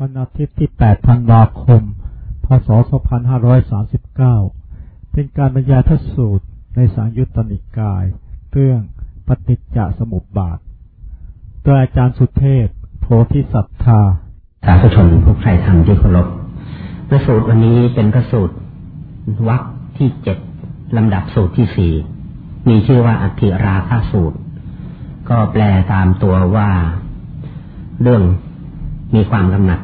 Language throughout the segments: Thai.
วันอาทิตย์ที่ 8 ธันวาคม พศ 2539 เป็นการบรรยายทสูตรในสังยุตตนิกาย เรื่องปฏิจจสมุปบาท โดยอาจารย์สุเทพ โพธิสัตธา สาธุชนผู้ใครทำที่เคารพพระสูตรวันนี้เป็นพระสูตรวรรคที่เจ็ดลำดับสูตรที่สี่ มีชื่อว่าอธิราคาสูตร ก็แปลตามตัวว่า เรื่อง มีความกำหนัด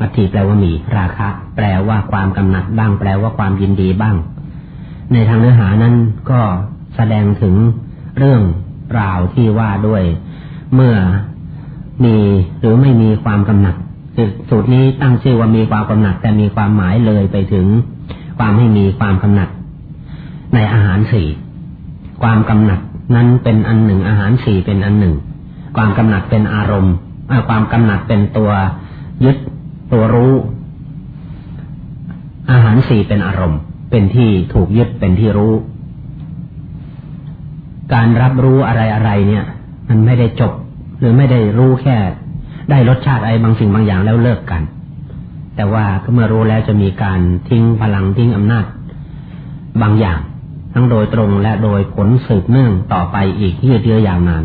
อัติแปลว่ามี ราคะ แปลว่าความกำหนัดบ้าง แปลว่าความยินดีบ้าง ในทางเนื้อหานั้นก็แสดงถึงเรื่องราวที่ว่าด้วย เมื่อมีหรือไม่มีความกำหนัดสูตรนี้ตั้งชื่อว่ามีความกำหนัด แต่มีความหมายเลยไปถึง ความไม่มีความกำหนัด ในอาหารสี่ความกำหนัดนั้นเป็นอันหนึ่งอาหารสี่เป็นอันหนึ่ง ความกำหนัดเป็นอารมณ์ ความกำหนัดเป็นตัวยึดตัวรู้ อาหารสี่เป็นอารมณ์ เป็นที่ถูกยึดเป็นที่รู้ การรับรู้อะไรอะไรเนี่ย มันไม่ได้จบ หรือไม่ได้รู้แค่ ได้รสชาติอะไรบางสิ่งบางอย่างแล้วเลิกกัน แต่ว่าเมื่อรู้แล้วจะมีการทิ้งพลังทิ้งอำนาจ บางอย่าง ทั้งโดยตรงและโดยผลสืบเนื่องต่อไปอีกยืดเยื้อยาวนาน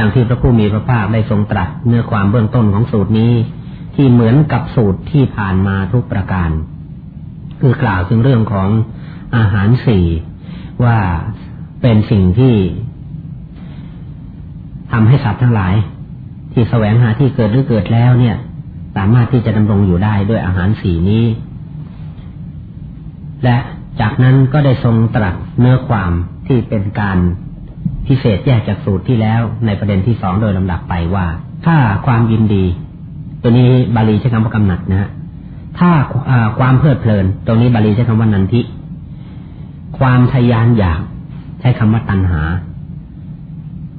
ดังที่พระผู้มีพระภาคได้ทรงตรัสเนื้อความเบื้องต้นของสูตรนี้ ที่เหมือนกับสูตรที่ผ่านมาทุกประการ คือกล่าวถึงเรื่องของอาหารสี่ว่าเป็นสิ่งที่ทำให้สัตว์ทั้งหลาย ที่แสวงหาที่เกิดหรือเกิดแล้วเนี่ย สามารถที่จะดำรงอยู่ได้ด้วยอาหารสี่นี้ และจากนั้นก็ได้ทรงตรัสเนื้อความที่เป็นการ พิเศษแยกจากสูตรที่แล้วในประเด็นที่สองโดยลำดับไปว่า ถ้าความยินดี ตัวนี้บาลีใช้คำว่ากำหนัดนะฮะถ้าความเพลิดเพลิน ตรงนี้บาลีใช้คำว่านันทิ ความทยานอยากใช้คำว่าตัณหา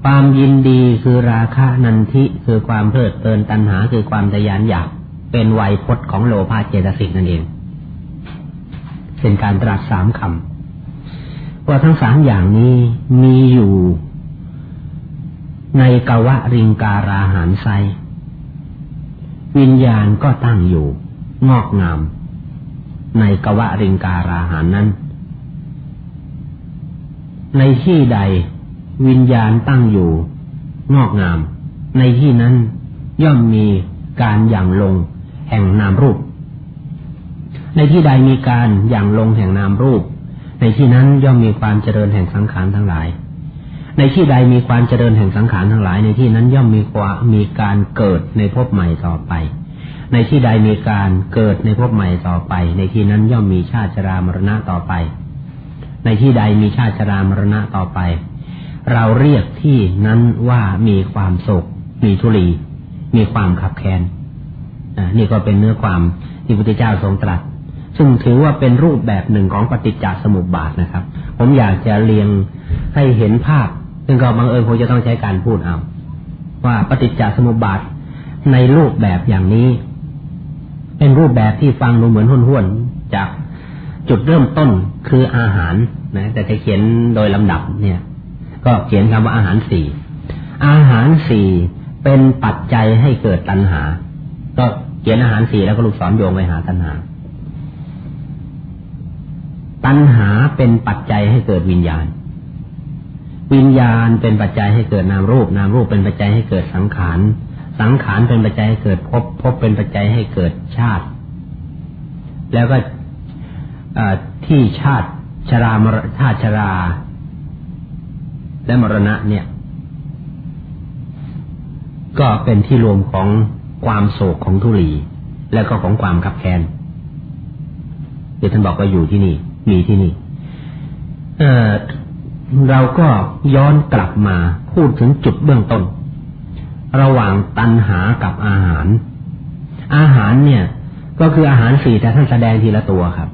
ความยินดีคือราคะนันทิคือความเพลิดเพลินตัณหา คือความทยานอยาก เป็นไวยพจน์ของโลภะเจตสิกนั่นเองเป็นการตรัสสามคำ ว่าทั้งสามอย่างนี้มีอยู่ในกวะริงการาหารไซวิญญาณก็ตั้งอยู่ งอกงาม ในกวะริงการาหารนั้น ในที่ใดวิญญาณตั้งอยู่ งอกงาม ในที่นั้นย่อมมีการอย่างลง แห่งนามรูป ในที่ใดมีการอย่างลงแห่งนามรูป ในที่นั้นย่อมมีความเจริญแห่งสังขารทั้งหลาย ในที่ใดมีความเจริญแห่งสังขารทั้งหลาย ในที่นั้นย่อมมีความมีการเกิดในภพใหม่ต่อไป ในที่ใดมีการเกิดในภพใหม่ต่อไป ในที่นั้นย่อมมีชาติชรามรณะต่อไป ในที่ใดมีชาติชรามรณะต่อไป เราเรียกที่นั้นว่ามีความโศก มีทุลี มีความขับแค้นนี่ก็เป็นเนื้อความที่พระพุทธเจ้าทรงตรัส ซึ่งถือว่าเป็นรูปแบบหนึ่งของปฏิจจสมุปบาทนะครับ ผมอยากจะเรียงให้เห็นภาพ ซึ่งก็บังเอิญผมจะต้องใช้การพูดเอา ว่าปฏิจจสมุปบาทในรูปแบบอย่างนี้ เป็นรูปแบบที่ฟังดูเหมือนห้วนๆจากจุดเริ่มต้นคืออาหารนะ แต่จะเขียนโดยลำดับเนี่ย ก็เขียนคำว่าอาหารสี่อาหารสี่เป็นปัจจัยให้เกิดตัณหา ก็เขียนอาหารสี่แล้วก็ลูกศรโยงไปหาตัณหา ตัณหาเป็นปัจจัยให้เกิดวิญญาณ วิญญาณเป็นปัจจัยให้เกิดนามรูป นามรูปเป็นปัจจัยให้เกิดสังขาร สังขารเป็นปัจจัยให้เกิดภพ ภพเป็นปัจจัยให้เกิดชาติ แล้วก็ที่ชาติชรามรชาติชรา และมรณะเนี่ย ก็เป็นที่รวมของความโศกของทุลี และก็ของความขับแค้นเดี๋ยวท่านบอกว่าอยู่ที่นี่ มีที่นี่ เออเราก็ย้อนกลับมาพูดถึงจุดเบื้องต้น ระหว่างตัณหากับอาหาร อาหารเนี่ย ก็คืออาหารสี่แต่ท่านแสดงทีละตัวครับ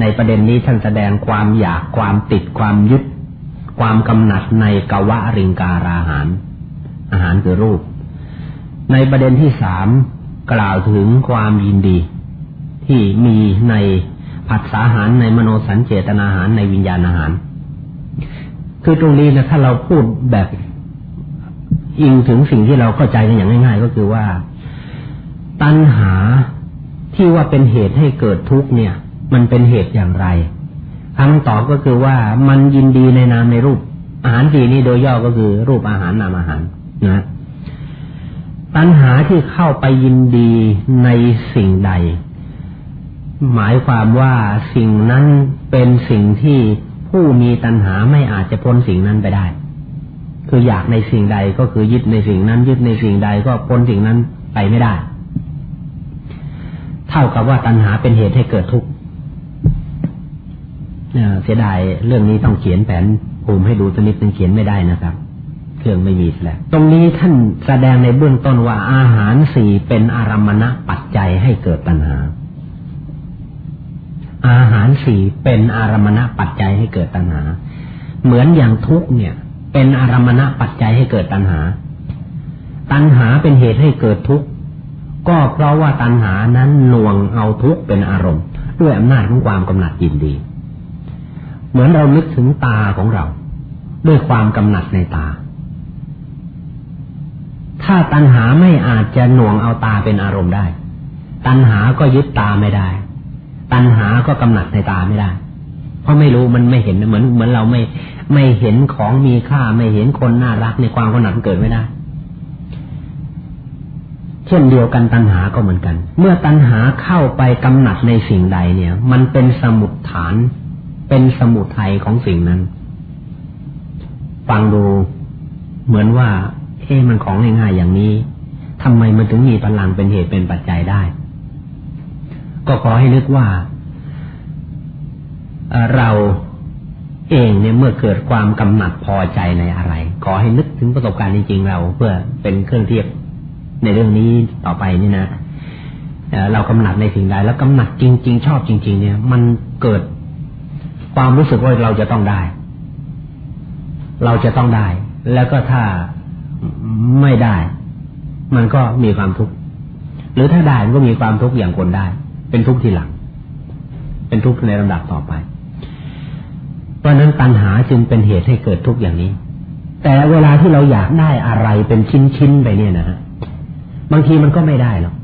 ในประเด็นนี้ท่านแสดงความอยากความติดความยึด ความกำหนัดในกวะริงการาหาร อาหารคือรูป ในประเด็นที่สามกล่าวถึงความยินดี ที่มีใน ผัสสาหารในมโนสัญเจตนาหารในวิญญาณอาหาร คือตรงนี้นะถ้าเราพูดแบบอิงถึงสิ่งที่เราเข้าใจกันอย่างง่าย ๆ ก็คือว่า ตัณหาที่ว่าเป็นเหตุให้เกิดทุกข์เนี่ย มันเป็นเหตุอย่างไรคำตอบก็คือว่ามันยินดีในนามในรูป อาหารสีนี้โดยย่อก็คือ รูปอาหารนามอาหารนะตัณหาที่เข้าไปยินดีในสิ่งใด หมายความว่าสิ่งนั้นเป็นสิ่งที่ผู้มีตัณหาไม่อาจจะพ้นสิ่งนั้นไปได้ คืออยากในสิ่งใดก็คือยึดในสิ่งนั้น ยึดในสิ่งใดก็พ้นสิ่งนั้นไปไม่ได้ เท่ากับว่าตัณหาเป็นเหตุให้เกิดทุกข์เสียดายเรื่องนี้ต้องเขียนแผนภูมิให้ดูตัวนิดนึงเขียนไม่ได้นะครับเครื่องไม่มีแล้วตรงนี้ท่านแสดงในเบื้องต้นว่าอาหารสี่เป็นอารมณะปัจจัยให้เกิดตัณหา อาหารสี่เป็นอารมณะปัจจัยให้เกิดตัณหา เหมือนอย่างทุกเนี่ย เป็นอารมณะปัจจัยให้เกิดตัณหา ตัณหาเป็นเหตุให้เกิดทุกข์ก็เพราะว่าตัณหานั้นหน่วงเอาทุกข์เป็นอารมณ์ ด้วยอำนาจของความกำหนัดยินดี เหมือนเรานึกถึงตาของเรา ด้วยความกำหนัดในตา ถ้าตัณหาไม่อาจจะหน่วงเอาตาเป็นอารมณ์ได้ ตัณหาก็ยึดตาไม่ได้ ตัณหาก็กำหนัดในตาไม่ได้ เพราะไม่รู้มันไม่เห็นเหมือนเหมือนเราไม่ไม่เห็นของมีค่าไม่เห็นคนน่ารักในความกำหนัดเกิดไม่ได้เช่นเดียวกันตัณหาก็เหมือนกัน เมื่อตัณหาเข้าไปกำหนัดในสิ่งใดเนี่ย มันเป็นสมุดฐาน เป็นสมุดไทยของสิ่งนั้น ฟังดูเหมือนว่าเอ๊มันของง่ายๆอย่างนี้ทำไมมันถึงมีพลังเป็นเหตุเป็นปัจจัยได้ ก็ขอให้นึกว่า เราเองเนี่ยเมื่อเกิดความกำหนัดพอใจในอะไร ขอให้นึกถึงประสบการณ์จริงๆเราเพื่อเป็นเครื่องเทียบในเรื่องนี้ต่อไปนี่นะเรากำหนัดในสิ่งใดแล้วกำหนัดจริง ๆ ชอบจริง ๆ เนี่ย มันเกิดความรู้สึกว่าเราจะต้องได้ เราจะต้องได้ แล้วก็ถ้าไม่ได้ มันก็มีความทุกข์หรือถ้าได้มันก็มีความทุกข์อย่างคนได้ เป็นทุกข์ทีหลัง เป็นทุกข์ในลำดับต่อไป เพราะนั้นตัณหาจึงเป็นเหตุให้เกิดทุกข์อย่างนี้ แต่เวลาที่เราอยากได้อะไรเป็นชิ้นๆไปเนี่ยนะฮะบางทีมันก็ไม่ได้หรอก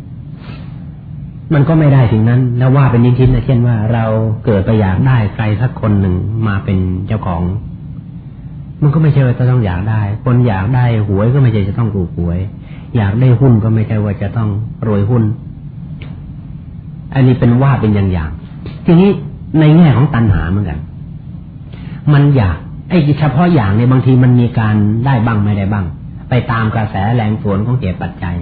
มันก็ไม่ได้ถึงนั้นแล้วว่าเป็นชิ้นๆนะเช่นว่าเราเกิดไปอยากได้ใครสักคนหนึ่งมาเป็นเจ้าของ มันก็ไม่ใช่ว่าจะต้องอยากได้ คนอยากได้หวยก็ไม่ใช่จะต้องถูกหวย อยากได้หุ้นก็ไม่ใช่ว่าจะต้องรวยหุ้น อันนี้เป็นว่าเป็นอย่างอย่างทีนี้ในแง่ของตัณหาเหมือนกัน มันอยากไอ้เฉพาะอย่างเนี่ยบางทีมันมีการได้บ้างไม่ได้บ้าง ไปตามกระแสแรงสวนของเหตุปัจจัย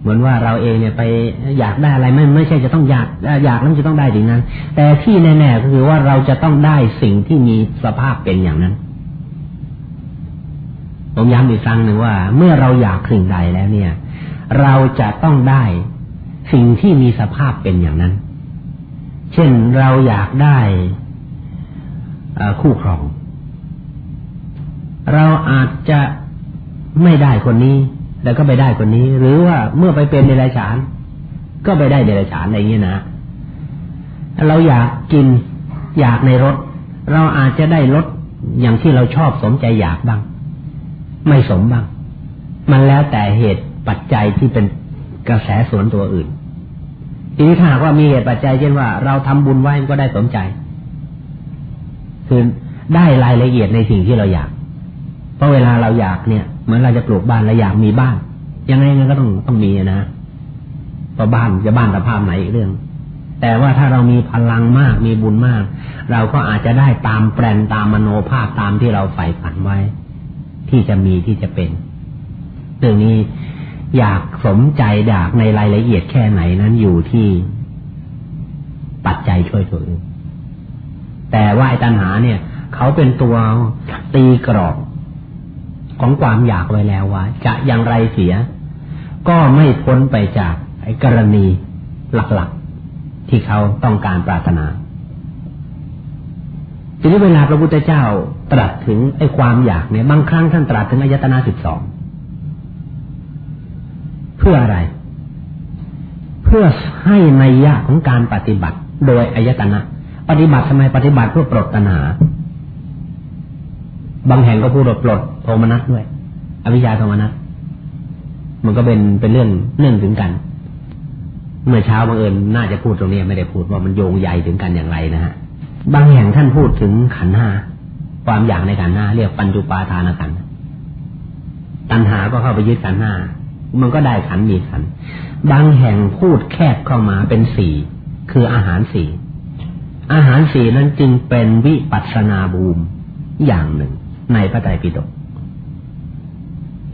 เหมือนว่าเราเองเนี่ยไปอยากได้อะไรไม่ไม่ใช่จะต้องอยากอยากนั้นจะต้องได้สิ่งนั้น แต่ที่แน่ๆก็คือว่าเราจะต้องได้สิ่งที่มีสภาพเป็นอย่างนั้นผมย้ำอีกครั้งหนึ่งว่า เมื่อเราอยากสิ่งใดแล้วเนี่ย เราจะต้องได้ สิ่งที่มีสภาพเป็นอย่างนั้น เช่นเราอยากได้คู่ครอง เราอาจจะไม่ได้คนนี้ แล้วก็ไปได้คนนี้ หรือว่าเมื่อไปเป็นเดรัจฉาน ก็ไปได้เดรัจฉานอะไรเงี้ยนะเราอยากกินอยากในรถ เราอาจจะได้รถอย่างที่เราชอบสมใจอยากบ้าง ไม่สมบ้าง มันแล้วแต่เหตุปัจจัยที่เป็นกระแสสวนตัวอื่น ทีนี้ถ้าว่ามีเหตุปัจจัยเช่นว่า เราทำบุญไว้ก็ได้สมใจ คือได้รายละเอียดในสิ่งที่เราอยาก เพราะเวลาเราอยากเนี่ยเหมือนเราจะปลูกบ้านเราอยากมีบ้านยังไงก็ต้องต้องมีนะเพราะบ้านจะบ้านสภาพไหนอีกเรื่อง แต่ว่าถ้าเรามีพลังมากมีบุญมาก เราก็อาจจะได้ตามแปลนตามมโนภาพตามที่เราใฝ่ฝันไว้ ที่จะมีที่จะเป็นเรื่องนี้ อยากสมใจอยากในรายละเอียดแค่ไหนนั้นอยู่ที่ปัจจัยช่วยตัวเองแต่ว่าไอ้ตัณหาเนี่ย เขาเป็นตัวตีกรอบของความอยากไว้แล้วว่า จะอย่างไรเสีย ก็ไม่พ้นไปจากไอ้กรณีหลักๆ ที่เขาต้องการปรารถนาทีนี้เวลาพระพุทธเจ้าตรัสถึงไอ้ความอยากเนี่ยบางครั้งท่านตรัสถึงอายตนะสิบสอง พื่ออะไร เพื่อให้ในยะของการปฏิบัติ โดยอายตนะ ปฏิบัติทำไมปฏิบัติเพื่อปลดตัณหา บางแห่งก็พูดปลดโทมนัสด้วย อวิชชาโทมนัสมันก็เป็นเป็นเรื่องเนื่องถึงกัน เมื่อเช้าบังเอิญน่าจะพูดตรงนี้ไม่ได้พูดว่ามันโยงใหญ่ถึงกันอย่างไรนะฮะบางแห่งท่านพูดถึงขันห้าความอยากในขันห้าเรียกปัญจุปาทานขันตัณหาก็เข้าไปยึดขันห้า มันก็ได้ขันมีขัน บางแห่งพูดแคบเข้ามาเป็นสี่คืออาหารสี่อาหารสี่นั้นจึงเป็นวิปัสนาบูมอย่างหนึ่ง ในพระไตรปิฎก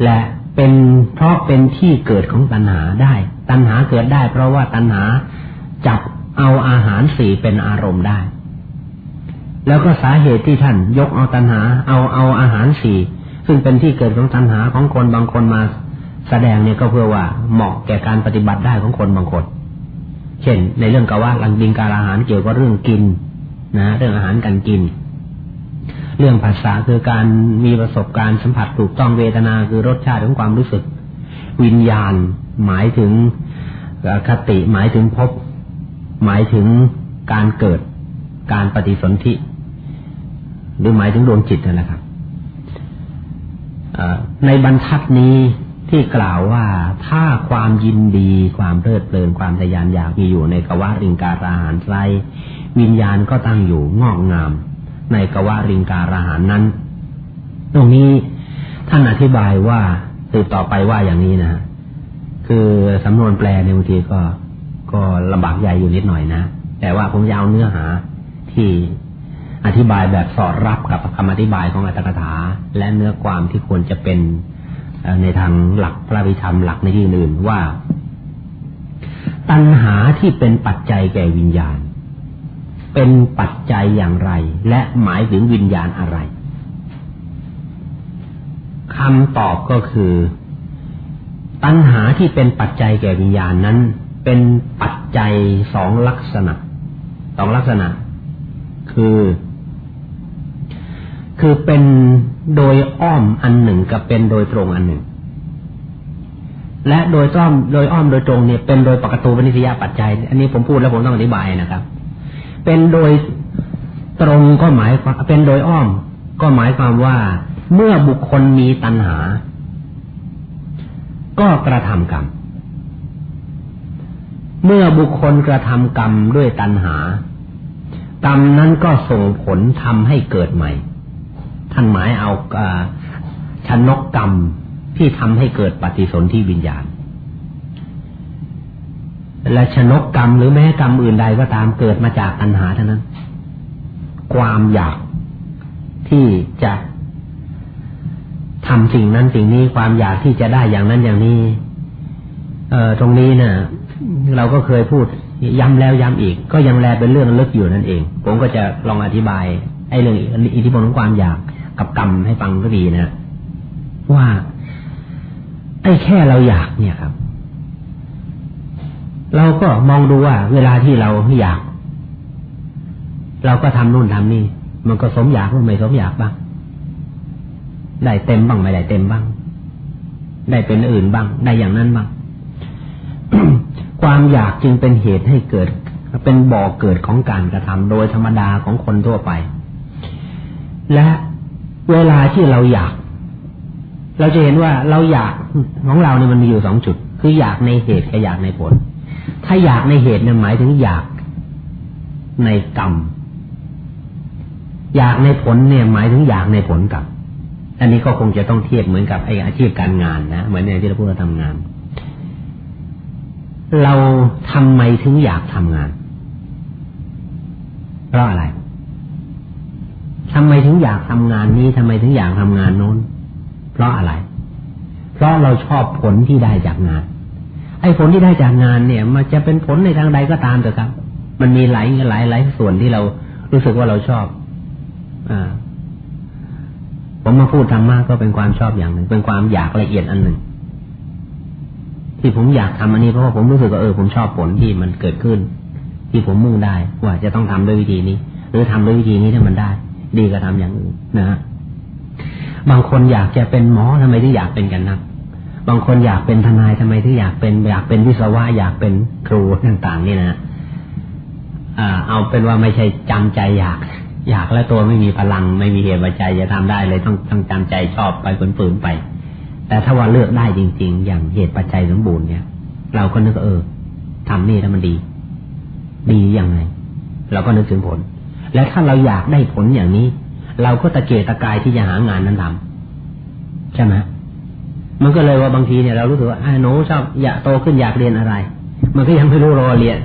และเป็นเพราะเป็นที่เกิดของตัณหาได้ ตัณหาเกิดได้ เพราะว่าตัณหาจับเอาอาหารสี่เป็นอารมณ์ได้ แล้วก็สาเหตุที่ท่านยกเอาตัณหา เอาเอาอาหารสี่ซึ่งเป็นที่เกิดของตัณหาของคนบางคนมา แสดงเนี่ยก็เพื่อว่าเหมาะแก่การปฏิบัติได้ของคนบางคน เช่น ในเรื่องกว่าลังดิงการอาหารเกี่ยวกับเรื่องกินนะ เรื่องอาหารการกิน เรื่องภาษาคือการมีประสบการณ์สัมผัสถูกต้องเวทนาคือรสชาติของความรู้สึก วิญญาณหมายถึงคติหมายถึงพบ หมายถึงการเกิดการปฏิสนธิหรือหมายถึงดวงจิตนั่นแหละครับในบรรทัดนี้ ที่กล่าวว่าถ้าความยินดี ความเพลิดเพลินความทยานอยากมีอยู่ในกวาริงการาหารไรวิญญาณก็ตั้งอยู่งอกงาม ในกวาริงการาหารนั้น ตรงนี้ท่านอธิบายว่าสืบต่อไปว่าอย่างนี้นะคือสำนวนแปลในบางทีก็ ก็ลำบากใหญ่อยู่นิดหน่อยนะแต่ว่าผมจะเอาเนื้อหาที่อธิบายแบบสอดรับกับคำอธิบายของอัตถกถา และเนื้อความที่ควรจะเป็น ในทางหลักพระวิธรรมหลักในที่อื่นว่า ตัณหาที่เป็นปัจจัยแก่วิญญาณ เป็นปัจจัยอย่างไร และหมายถึงวิญญาณอะไรคำตอบก็คือ ตัณหาที่เป็นปัจจัยแก่วิญญาณนั้น เป็นปัจจัยสองลักษณะสองลักษณะ คือ คือเป็นโดยอ้อมอันหนึ่งกับเป็นโดยตรงอันหนึ่ง และโดยอ้อมโดยอ้อมโดยตรงเนี่ยเป็นโดยปกตูปนิสยาปัจจัย อันนี้ผมพูดแล้วผมต้องอธิบายนะครับ เป็นโดยตรงก็หมายเป็นโดยอ้อม ก็หมายความว่า เมื่อบุคคลมีตัณหา ก็กระทำกรรม เมื่อบุคคลกระทำกรรมด้วยตัณหากรรมนั้นก็ส่งผลทำให้เกิดใหม่ ท่านหมายเอาชนกกรรมที่ทำให้เกิดปฏิสนธิวิญญาณ และชนกกรรมหรือแม้กรรมอื่นใดก็ตามเกิดมาจากตัณหาเท่านั้น ความอยากที่จะทำสิ่งนั้นสิ่งนี้ความอยากที่จะได้อย่างนั้นอย่างนี้ เอ่อตรงนี้เนะ่ะ เราก็เคยพูดย้ำแล้วย้ำอีก ก็ยังแลเป็นเรื่องลึกอยู่นั่นเอง ผมก็จะลองอธิบายไอ้เรื่องอิทธิพลของความอยาก กับกรรมให้ฟังก็ดีนะว่าไอ้แค่เราอยากเนี่ยครับ เราก็มองดูว่า เวลาที่เราอยาก เราก็ทำนู่นทำนี่ มันก็สมอยากหรือไม่สมอยากบ้างได้เต็มบ้างไม่ได้เต็มบ้าง ได้เป็นอื่นบ้าง ได้อย่างนั้นบ้างความอยากจึงเป็นเหตุให้เกิด เป็นบ่อเกิดของการกระทำโดยธรรมดาของคนทั่วไป และ เวลาที่เราอยาก เราจะเห็นว่าเราอยากของเราเนี่ยมันมีอยู่สองจุด คืออยากในเหตุกับอยากในผล ถ้าอยากในเหตุเนี่ยหมายถึงอยากในกรรม อยากในผลเนี่ยหมายถึงอยากในผลกรรมอันนี้ก็คงจะต้องเทียบเหมือนกับไอ้อาชีพการงานนะเหมือนในที่เราพูดเราทำงาน เราทำไมถึงอยากทำงานเพราะอะไร ทำไมถึงอยากทำงานนี้ทำไมถึงอยากทำงานโน้น เพราะอะไร เพราะเราชอบผลที่ได้จากงาน ไอ้ผลที่ได้จากงานเนี่ย มันจะเป็นผลในทางใดก็ตามเถอะครับ มันมีหลายหลายหลายส่วนที่เรารู้สึกว่าเราชอบ อ่า ผมมาพูดธรรมะก็เป็นความชอบอย่างหนึ่ง เป็นความอยากละเอียดอันหนึ่ง ที่ผมอยากทำอันนี้เพราะว่าผมรู้สึกว่าเออผมชอบผลที่มันเกิดขึ้น ที่ผมมุ่งได้ว่าจะต้องทำด้วยวิธีนี้ หรือทำด้วยวิธีนี้ถ้ามันได้ ดีก็ทำอย่างอื่นนะฮะบางคนอยากจะเป็นหมอทำไมถึงอยากเป็นกันนะบางคนอยากเป็นทนายทำไมถึงอยากเป็น อยากเป็นวิศวะอยากเป็นครูต่างๆ นี่นะเอาเป็นว่าไม่ใช่จำใจอยาก อยากแล้วตัวไม่มีพลัง ไม่มีเหตุปัจจัยจะทำได้เลยต้องต้องจำใจชอบไปฝืนๆไป แต่ถ้าว่าเลือกได้จริง ๆ อย่างเหตุปัจจัยสมบูรณ์เนี่ย เราก็นึกเออทำนี่แล้วมันดี ดียังไง เราก็นึกถึงผล แล้วถ้าเราอยากได้ผลอย่างนี้ เราก็ตะเกียกตะกายที่จะหางานนั้นทำใช่ไหมมันก็เลยว่าบางทีเนี่ยเรารู้สึกว่าไอ้หนูชอบอยากโตขึ้นอยากเรียนอะไร มันก็ยังไม่รู้รอเรียน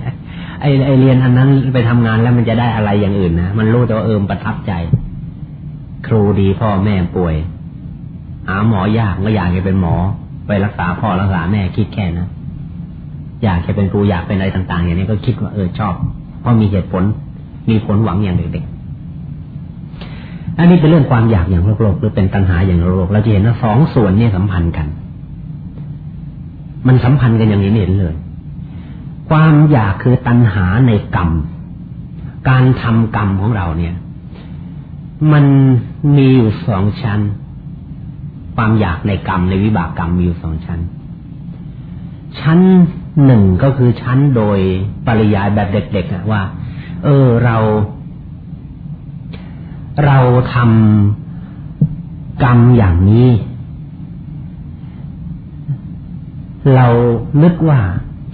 ไอ้ไอเรียนอันนั้นไปทำงานแล้วมันจะได้อะไรอย่างอื่นนะมันรู้แต่ว่าเอิมประทับใจ ครูดีพ่อแม่ป่วย หาหมอยากก็อยากจะเป็นหมอ ไปรักษาพ่อรักษาแม่คิดแค่นะอยากจะเป็นครูอยากเป็นอะไรต่าง ๆ อย่างนี้ก็คิดว่าเออชอบเพราะมีเหตุผล มีผลหวังอย่างเด็กๆอันนี้เป็นเรื่องความอยากอย่างโลกโลกหรือเป็นตัณหาอย่างโลกเราจะเห็นว่าสองส่วนนี้สัมพันธ์กัน มันสัมพันธ์กันอย่างนี้เห็นเลย ความอยากคือตัณหาในกรรม การทำกรรมของเราเนี่ย มันมีอยู่สองชั้น ความอยากในกรรมในวิบากกรรมมีอยู่สองชั้น ชั้นหนึ่งก็คือชั้นโดยปริยายแบบเด็กๆว่า เออเรา เราทำกรรมอย่างนี้ เรานึกว่า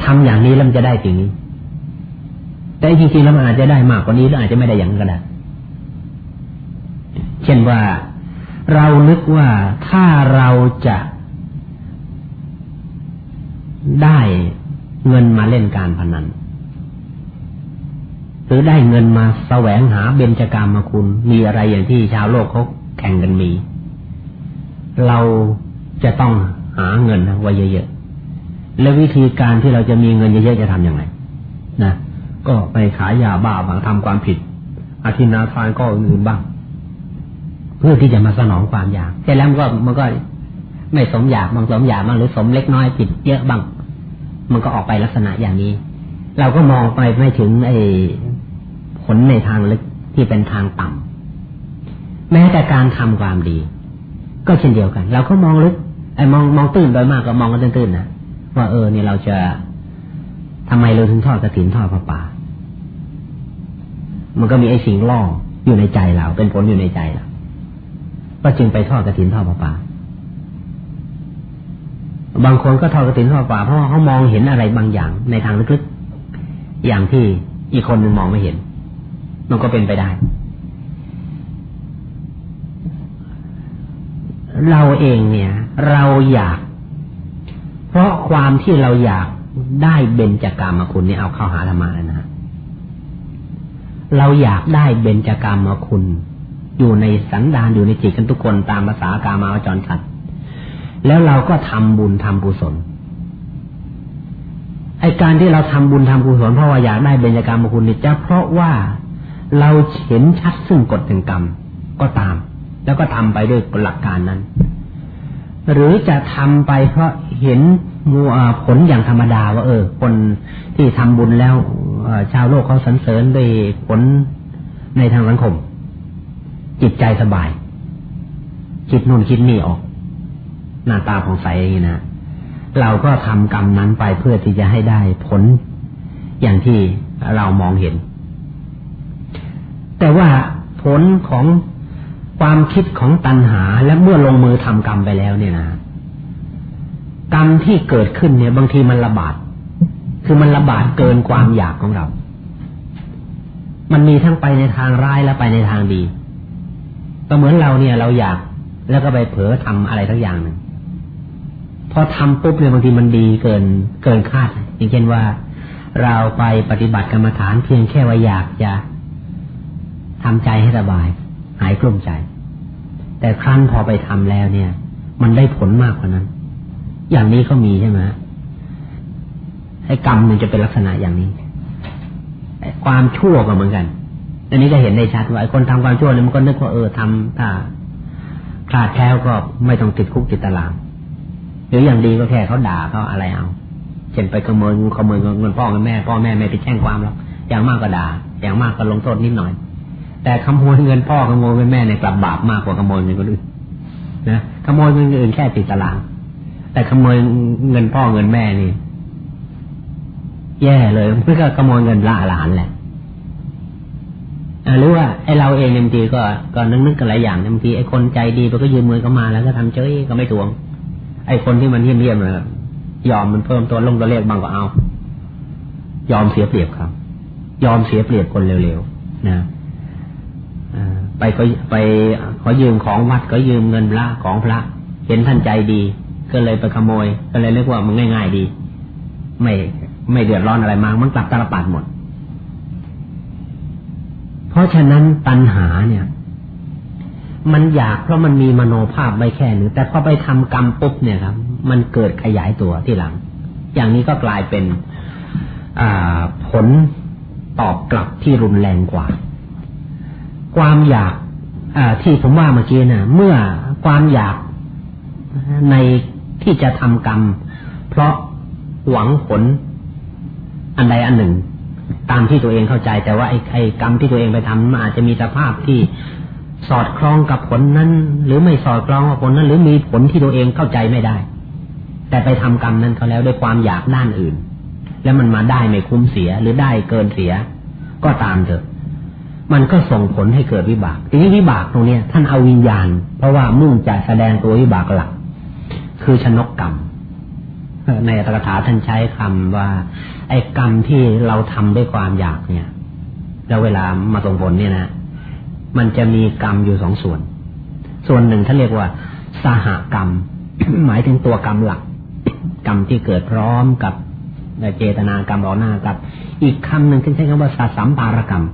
ทำอย่างนี้แล้วมันจะได้สิ่งนี้แต่จริงๆแล้วมันอาจจะได้มากกว่านี้หรืออาจจะไม่ได้อย่างนั้นก็ได้เช่นว่าเรานึกว่าถ้าเราจะได้เงินมาเล่นการพนัน รือได้เงินมาแสวงหาเบญจกรรมมาคุณ มีอะไรอย่างที่ชาวโลกเขาแข่งกันมี เราจะต้องหาเงินไว้เยอะๆ แล้ววิธีการที่เราจะมีเงินเยอะๆจะทำยังไงนะก็ไปขายยาบ้าบางทำความผิดอาทินาทานก็อื่นบ้าง เพื่อที่จะมาสนองความอยากแต่แล้วมันก็มันก็ไม่สมอยากบางสมอยากบางหรือสมเล็กน้อยผิดเยอะบ้าง มันก็ออกไปลักษณะอย่างนี้ เราก็มองไปไม่ถึงไอ้ ผลในทางลึกที่เป็นทางต่ำแม้แต่การทำความดี ก็เช่นเดียวกัน เราก็มองลึกไอ้มองมองตื้นโดยมากก็มองกันตื้นๆนะว่าเออเนี่ยเราจะทำไมเราถึงทอดกระถินทอดพระป่า มันก็มีไอ้สิ่งล่ออยู่ในใจเรา เป็นผลอยู่ในใจเราก็จึงไปทอดกระถินทอดปลาป่า บางคนก็ทอดกระถินทอดปลาเพราะเขามองเห็นอะไรบางอย่างในทางลึกๆอย่างที่อีกคนหนึ่งมองไม่เห็น มันก็เป็นไปได้ เราเองเนี่ย เราอยาก เพราะความที่เราอยากได้เบญจากามคุณเนี่ยเอาเข้าหาธรรมะนะเราอยากได้เบญจากามคุณ อยู่ในสันดานอยู่ในจิตกันทุกคนตามภาษากามาวจรสัตแล้วเราก็ทำบุญทำกุศลไอการที่เราทำบุญทำกุศลเพราะว่าอยากได้เบญจกรรมคุณนี่จะเพราะว่า เราเห็นชัดซึ่งกฎแห่งกรรมก็ตาม แล้วก็ทำไปด้วยหลักการนั้น หรือจะทำไปเพราะเห็นมูผลอย่างธรรมดาว่า เออ คนที่ทำบุญแล้วชาวโลกเขาสรรเสริญด้วยผลในทางสังคม จิตใจสบาย คิดนู่นคิดนี่ออก หน้าตาของใสอย่างนี้นะเราก็ทำกรรมนั้นไปเพื่อที่จะให้ได้ผลอย่างที่เรามองเห็น แต่ว่าผลของความคิดของตัณหา และเมื่อลงมือทำกรรมไปแล้วเนี่ยนะกรรมที่เกิดขึ้นเนี่ย บางทีมันระบาด คือมันระบาดเกินความอยากของเรา มันมีทั้งไปในทางร้ายและไปในทางดี ก็เหมือนเราเนี่ย เราอยากแล้วก็ไปเผลอทำอะไรทั้งอย่างหนึ่งพอทำปุ๊บเนี่ยบางทีมันดีเกินเกินคาด อย่างเช่นว่า เราไปปฏิบัติกรรมฐานเพียงแค่ว่าอยากจะ ทำใจให้สบาย หายกลุ้มใจ แต่ครั้นพอไปทำแล้วเนี่ย มันได้ผลมากกว่านั้น อย่างนี้ก็มีใช่ไหมให้กรรมมันจะเป็นลักษณะอย่างนี้ความชั่วก็เหมือนกัน อันนี้ก็เห็นได้ชัดว่าคนทำความชั่วเนี่ยมันก็นึกว่าเออทำถ้าพลาดแค้วก็ไม่ต้องติดคุกติดตาราง หรืออย่างดีก็แค่เขาด่าเขาอะไรเอา เช่นไปขโมยขโมยเงินพ่อเงินแม่ พ่อแม่ไม่ไปแจ้งความหรอกอย่างมากก็ด่า อย่างมากก็ลงโทษนิดหน่อย แต่ขโมยเงินพ่อขโมยเงินแม่เนี่ยกลับบาปมากกว่าขโมยเงินคนอื่นนะขโมยเงินอื่นแค่ติดตาราง แต่ขโมยเงินพ่อเงินแม่นี่ แย่เลยเพื่อขโมยเงินละหลานแหละหรือว่าไอเราเองบางทีก็ก็นึกนึกกันหลายอย่างบางทีไอคนใจดีมันก็ยืมมือเข้ามาแล้วก็ทำเจ้ยก็ไม่ทวง ไอคนที่มันเยี่ยมเยี่ยมเลยยอมมันเพิ่มตัวลงตัวเลขบางก็เอา ยอมเสียเปรียบครับ ยอมเสียเปรียบคนเร็วๆนะ ไปก็ไปขอยืมของวัดก็ยืมเงินพระของพระ เห็นท่านใจดี ก็เลยไปขโมย ก็เลยเรียกว่ามันง่าย ๆดี ไม่ไม่เดือดร้อนอะไรมากมันกลับตาลปัดหมด เพราะฉะนั้นปัญหาเนี่ย มันอยากเพราะมันมีมโนภาพไว้แค่หนึ่งแต่พอไปทำกรรมปุ๊บเนี่ยครับ มันเกิดขยายตัวที่หลัง อย่างนี้ก็กลายเป็นผลตอบกลับที่รุนแรงกว่า ความอยากที่ผมว่าเมื่อกี้นะเมื่อความอยากในที่จะทำกรรม เพราะหวังผลอันใดอันหนึ่ง ตามที่ตัวเองเข้าใจ แต่ว่าไอ้ไอ้กรรมที่ตัวเองไปทำมันอาจจะมีสภาพที่สอดคล้องกับผลนั้น หรือไม่สอดคล้องกับผลนั้น หรือมีผลที่ตัวเองเข้าใจไม่ได้ แต่ไปทำกรรมนั้นเขาแล้วด้วยความอยากด้านอื่น แล้วมันมาได้ไม่คุ้มเสียหรือได้เกินเสีย ก็ตามเถอะ มันก็ส่งผลให้เกิดวิบากทีนี้วิบากตรงนี้ท่านเอาวิญญาณ เพราะว่ามุ่งจะแสดงตัววิบากหลัก คือชนกกรรมในอัตถกถาท่านใช้คำว่า ไอ้กรรมที่เราทำด้วยความอยากเนี่ย แล้วเวลามาส่งผลเนี่ยนะมันจะมีกรรมอยู่สองส่วน ส่วนหนึ่งท่านเรียกว่า สหกรรม หมายถึงตัวกรรมหลัก กรรมที่เกิดพร้อมกับเจตนากรรมต่อหน้ากับ อีกคำหนึ่งท่านใช้คำว่าสัมภารกรรม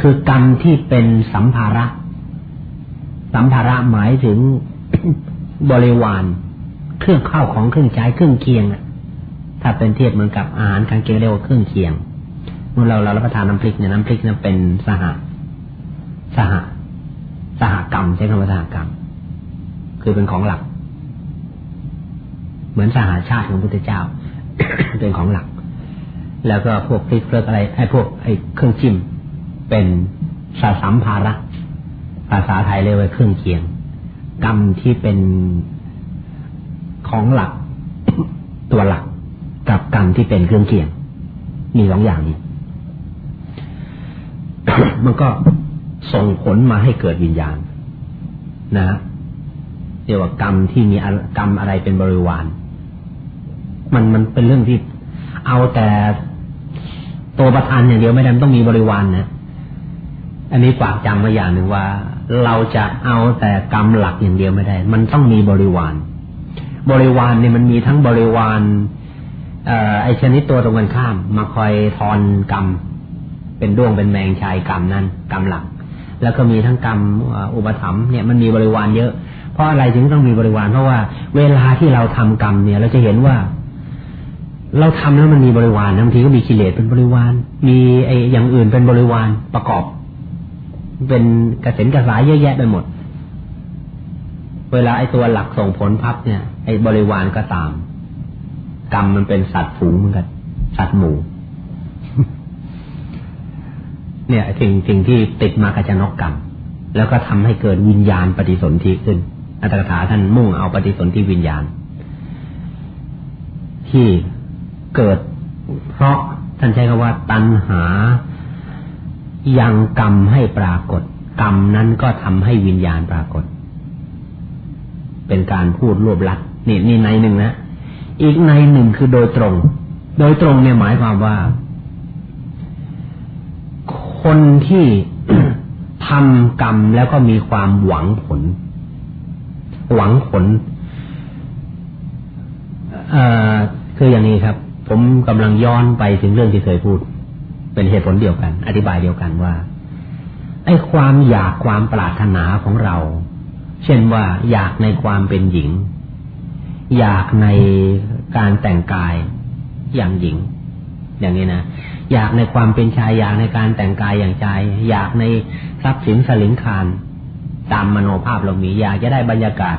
คือกรรมที่เป็นสัมภาระ สัมภาระหมายถึงบริวาร เครื่องข้าวของเครื่องใช้เครื่องเคียงถ้าเป็นเทียบเหมือนกับอาหารการกินเรียกว่าเครื่องเคียงเมื่อเราเรารับประทานน้ำพริกเนี่ยน้ำพริกเนี่ยเป็นสหสหสหกรรมใช้คำว่าสหกรรม คือเป็นของหลัก เหมือนสหาชาติของพุทธเจ้า เป็นของหลัก แล้วก็พวกพริกเลือกอะไรไอ้พวกไอ้เครื่องจิ้ม เป็นสสัมภาระ ภาษาไทยเรียกว่าเครื่องเคียง กรรมที่เป็นของหลัก ตัวหลัก กับกรรมที่เป็นเครื่องเคียง มีสองอย่างนี้มันก็ส่งผลมาให้เกิดวิญญาณ นะเรียกว่ากรรมที่มีกรรมอะไรเป็นบริวาร มันมันเป็นเรื่องที่เอาแต่ตัวประธานอย่างเดียวไม่ได้ต้องมีบริวารนะ อันนี้ฝากจำมาอย่างหนึ่งว่า เราจะเอาแต่กรรมหลักอย่างเดียวไม่ได้ มันต้องมีบริวาร บริวารเนี่ยมันมีทั้งบริวารไอชนิดตัวตรงกันข้าม มาคอยทอนกรรม เป็นด้วงเป็นแมงชายกรรมนั้นกรรมหลัก แล้วก็มีทั้งกรรมอุปถัมภ์เนี่ยมันมีบริวารเยอะ เพราะอะไรถึงต้องมีบริวาร เพราะว่าเวลาที่เราทำกรรมเนี่ย เราจะเห็นว่า เราทำแล้วมันมีบริวารบางทีก็มีกิเลสเป็นบริวาร มีไออย่างอื่นเป็นบริวารประกอบ เป็นกระเสินกระสายเยอะแยะไปหมด เวลาไอ้ตัวหลักส่งผลพับเนี่ย ไอ้บริวารก็ตาม กรรมมันเป็นสัตว์ฝูงเหมือนกัน สัตว์หมู่ เนี่ยสิ่งสิ่งที่ติดมากระชนกกรรม แล้วก็ทำให้เกิดวิญญาณปฏิสนธิขึ้น อัตถกถาท่านมุ่งเอาปฏิสนธิวิญญาณ ที่เกิดเพราะท่านใช้คำว่าตัณหา ยังกรรมให้ปรากฏ กรรมนั้นก็ทำให้วิญญาณปรากฏ เป็นการพูดรวบลัดนี่นี่ในหนึ่งนะอีกในหนึ่งคือโดยตรง โดยตรงเนี่ยหมายความว่า คนที่ทำกรรมแล้วก็มีความหวังผล หวังผลเอ่อคืออย่างนี้ครับ ผมกำลังย้อนไปถึงเรื่องที่เคยพูด เป็นเหตุผลเดียวกัน อธิบายเดียวกันว่า ไอ้ความอยากความปรารถนาของเรา เช่นว่าอยากในความเป็นหญิง อยากในการแต่งกายอย่างหญิง อย่างนี้นะอยากในความเป็นชายอยากในการแต่งกายอย่างชายอยากในทรัพย์สินสลิงคารตามมโนภาพเรามีอยากจะได้บรรยากาศ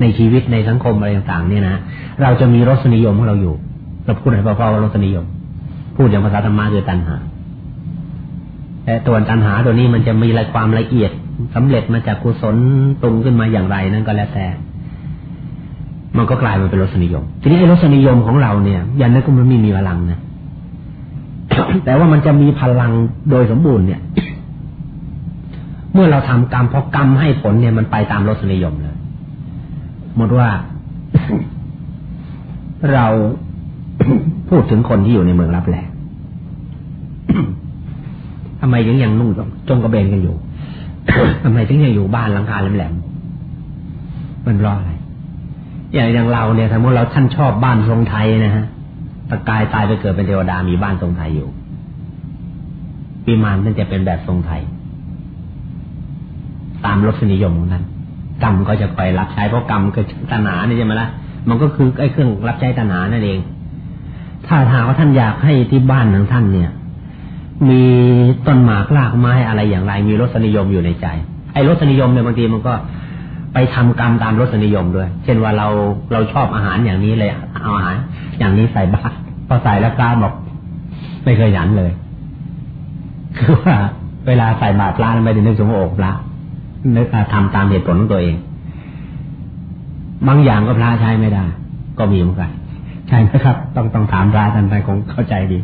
ในชีวิตในสังคมอะไรต่างๆ เนี่ยนะเราจะมีรสนิยมของเราอยู่เราพูดให้พอๆว่ารสนิยม พูดอย่างภาษาธรรมะคือตัณหาแต่ตัวตัณหาตัวนี้มันจะมีรายความละเอียดสำเร็จมาจากกุศลตรงขึ้นมาอย่างไรนั่นก็แล้วแต่ มันก็กลายมาเป็นรสนิยม ทีนี้ไอ้รสนิยมของเราเนี่ย ยันนั้นก็มันไม่มีพลังนะแต่ว่ามันจะมีพลังโดยสมบูรณ์เนี่ย เมื่อเราทำกรรมพอกรรมให้ผลเนี่ยมันไปตามรสนิยมเลยหมดว่าเรา พูดถึงคนที่อยู่ในเมืองรับแลทำไมถึงยังนุ่งจงกระเบนกันอยู่ทำไมถึงยังอยู่บ้านหลังคาแหลมๆมันรออะไร อย่างอย่างเราเนี่ยสมมติเราท่านชอบบ้านทรงไทยนะฮะตะกายตายไปเกิดเป็นเทวดามีบ้านทรงไทยอยู่ปีมานนั่นจะเป็นแบบทรงไทย ตามรสนิยมของนั้นกรรมก็จะคอยรับใช้เพราะกรรมคือตัณหานี่ใช่ไหมละ่ะมันก็คือไอ้เครื่องรับใช้ตัณหานั่นเอง ถ้าถามว่าท่านอยากให้ที่บ้านของท่านเนี่ย มีต้นหมากรากไม้อะไรอย่างไร มีรสนิยมอยู่ในใจ ไอ้รสนิยมเนี่ยบางทีมันก็ไปทำกรรมตามรสนิยมด้วย เช่นว่าเราเราชอบอาหารอย่างนี้เลยเอาอาหาร อย่างนี้ใส่บ้านพอใส่แล้วกล้าบอกไม่เคยหยันเลย คือว่าเวลาใส่บาตรปลาไม่ได้นึกถึงโอกปลานึกทำตามเหตุผลของตัวเอง บางอย่างก็พระใช้ไม่ได้ ก็มีเหมือนกัน ใช่ไหมครับ ต้องต้องถามพระท่านไปคงเข้าใจดี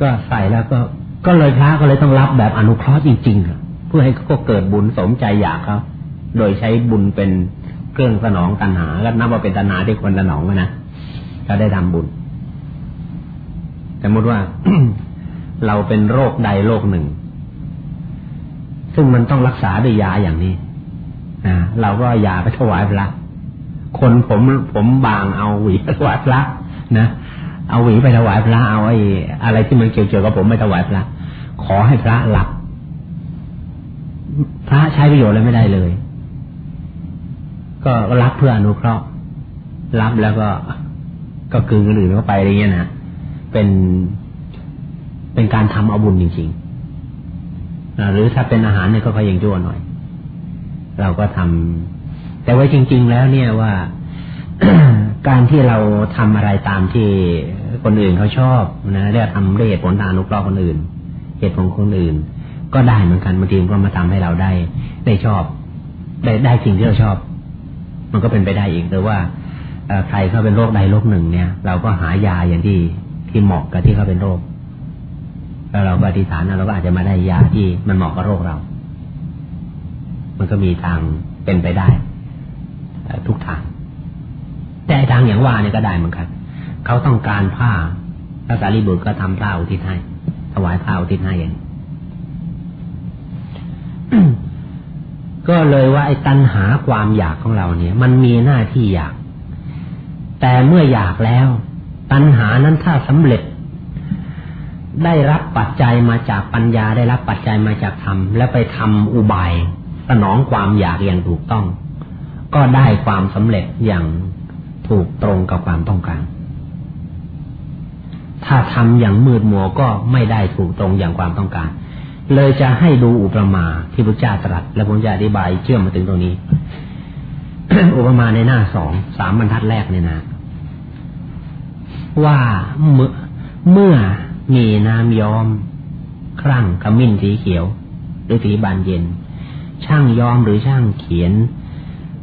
ก็ใส่แล้วก็ ก็เลยพระก็เลยต้องรับแบบอนุเคราะห์จริงๆเพื่อให้เขาเกิดบุญสมใจอยากเขาโดยใช้บุญเป็นเครื่องสนองตัณหาก็นับว่าเป็นตัณหาที่คนสนองนะก็ได้ทำบุญสมมติว่าเราเป็นโรคใดโรคหนึ่ง ซึ่งมันต้องรักษาด้วยยาอย่างนี้นะเราก็ยาไปถวายพระ คนผมผมบางเอาหวีถวายพระนะเอาหวีไปถวายพระเอาไอ้อะไรที่มันเกี่ยวกับผมไปถวายพระขอให้พระหลับพระใช้ประโยชน์อะไรไม่ได้เลย ก็รับเพื่ออนุเคราะห์รับแล้วก็ก็คืนคนอื่นเข้าไปอะไรเงี้ยนะเป็นเป็นการทำเอาบุญจริงๆหรือถ้าเป็นอาหารเนี่ยก็ค่อยยังชั่วหน่อย เราก็ทำ แต่ว่าจริง ๆ แล้วเนี่ยว่าการที่เราทำอะไรตามที่คนอื่นเขาชอบนะเรียกทำด้วยเหตุผลตามนุเคราะห์คนอื่น เหตุผลคนอื่น ก็ได้เหมือนกันบางทีก็มาทำให้เราได้ได้ชอบ ได้ได้สิ่งที่เราชอบ มันก็เป็นไปได้อีกหรือว่าใครเขาเป็นโรคใดโรคหนึ่งเนี่ย เราก็หายาอย่างที่ที่เหมาะกับที่เขาเป็นโรค แล้วเราก็อธิษฐานเราก็อาจจะมาได้ยาที่มันเหมาะกับโรคเรา มันก็มีทางเป็นไปได้ ทุกทาง แต่ทางอย่างว่าเนี่ยก็ได้เหมือนกันเขาต้องการผ้าพระสารีบุตรก็ทำผ้าอุทิศให้ถวายผ้าอุทิศให้เองก็เลยว่าไอ้ตัณหาความอยากของเราเนี่ย มันมีหน้าที่อยาก แต่เมื่ออยากแล้ว ตัณหานั้นถ้าสำเร็จ ได้รับปัจจัยมาจากปัญญาได้รับปัจจัยมาจากธรรมแล้วไปทำอุบายสนองความอยากอย่างถูกต้อง ก็ได้ความสำเร็จอย่างถูกตรงกับความต้องการ ถ้าทำอย่างมืดมัวก็ไม่ได้ถูกตรงอย่างความต้องการ เลยจะให้ดูอุปมาที่พระเจ้าตรัส และผมจะอธิบายเชื่อมมาถึงตรงนี้ อุปมาในหน้าสองสามบรรทัดแรกเนี่ยนะ ว่าเมื่อเมื่อมีน้ำย้อม ครั่งขมิ้นสีเขียว หรือสีบานเย็น ช่างย้อมหรือช่างเขียน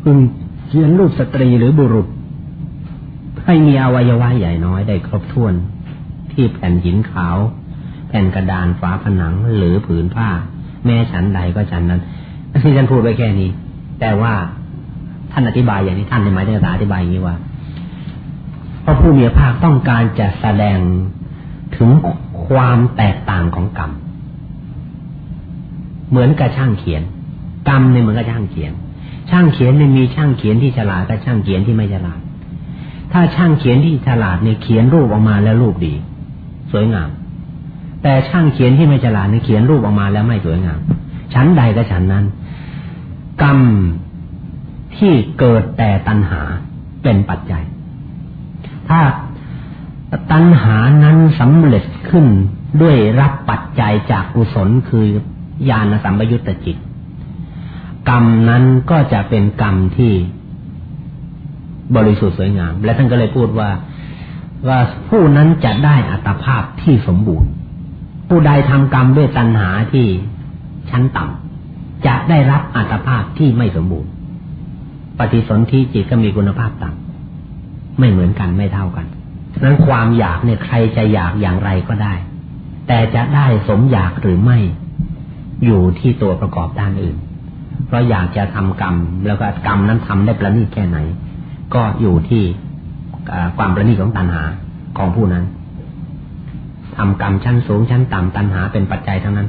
พึงเขียนรูปสตรีหรือบุรุษ ให้มีอวัยวะใหญ่น้อยได้ครบถ้วน ที่แผ่นหินขาว แผ่นกระดานฝาผนังหรือผืนผ้า แม่ฉันใดก็ฉันนั้นที่ฉันพูดไปแค่นี้ แต่ว่าท่านอธิบายอย่างนี้ท่านในหมายถึงอธิบายอย่างนี้ว่าเพราะผู้มีภาคต้องการจะแสดงถึงความแตกต่างของกรรม เหมือนกับช่างเขียน กรรมเนี่ยเหมือนกับช่างเขียน ช่างเขียนเนี่ยมีช่างเขียนที่ฉลาดกับช่างเขียนที่ไม่ฉลาด ถ้าช่างเขียนที่ฉลาดเนี่ยเขียนรูปออกมาแล้วรูปดี สวยงาม แต่ช่างเขียนที่ไม่ฉลาดเนี่ยเขียนรูปออกมาแล้วไม่สวยงาม ชั้นใดก็ชั้นนั้น กรรมที่เกิดแต่ตัณหาเป็นปัจจัย ถ้าตัณหานั้นสำเร็จขึ้นด้วยรับปัจจัยจากกุศลคือญาณสัมปยุตตจิต กรรมนั้นก็จะเป็นกรรมที่บริสุทธิ์สวยงาม และท่านก็เลยพูดว่า ว่าผู้นั้นจะได้อัตภาพที่สมบูรณ์ ผู้ใดทำกรรมด้วยตัณหาที่ชั้นต่ำจะได้รับอัตภาพที่ไม่สมบูรณ์ ปฏิสนธิจิตก็มีคุณภาพต่ำไม่เหมือนกันไม่เท่ากันนั้นความอยากเนี่ยใครจะอยากอย่างไรก็ได้ แต่จะได้สมอยากหรือไม่ อยู่ที่ตัวประกอบด้านอื่น เพราะอยากจะทำกรรม แล้วก็กรรมนั้นทำได้ประณีตแค่ไหน ก็อยู่ที่ความประณีตของตัณหาของผู้นั้นทำกรรมชั้นสูงชั้นต่ำตัณหาเป็นปัจจัยทั้งนั้น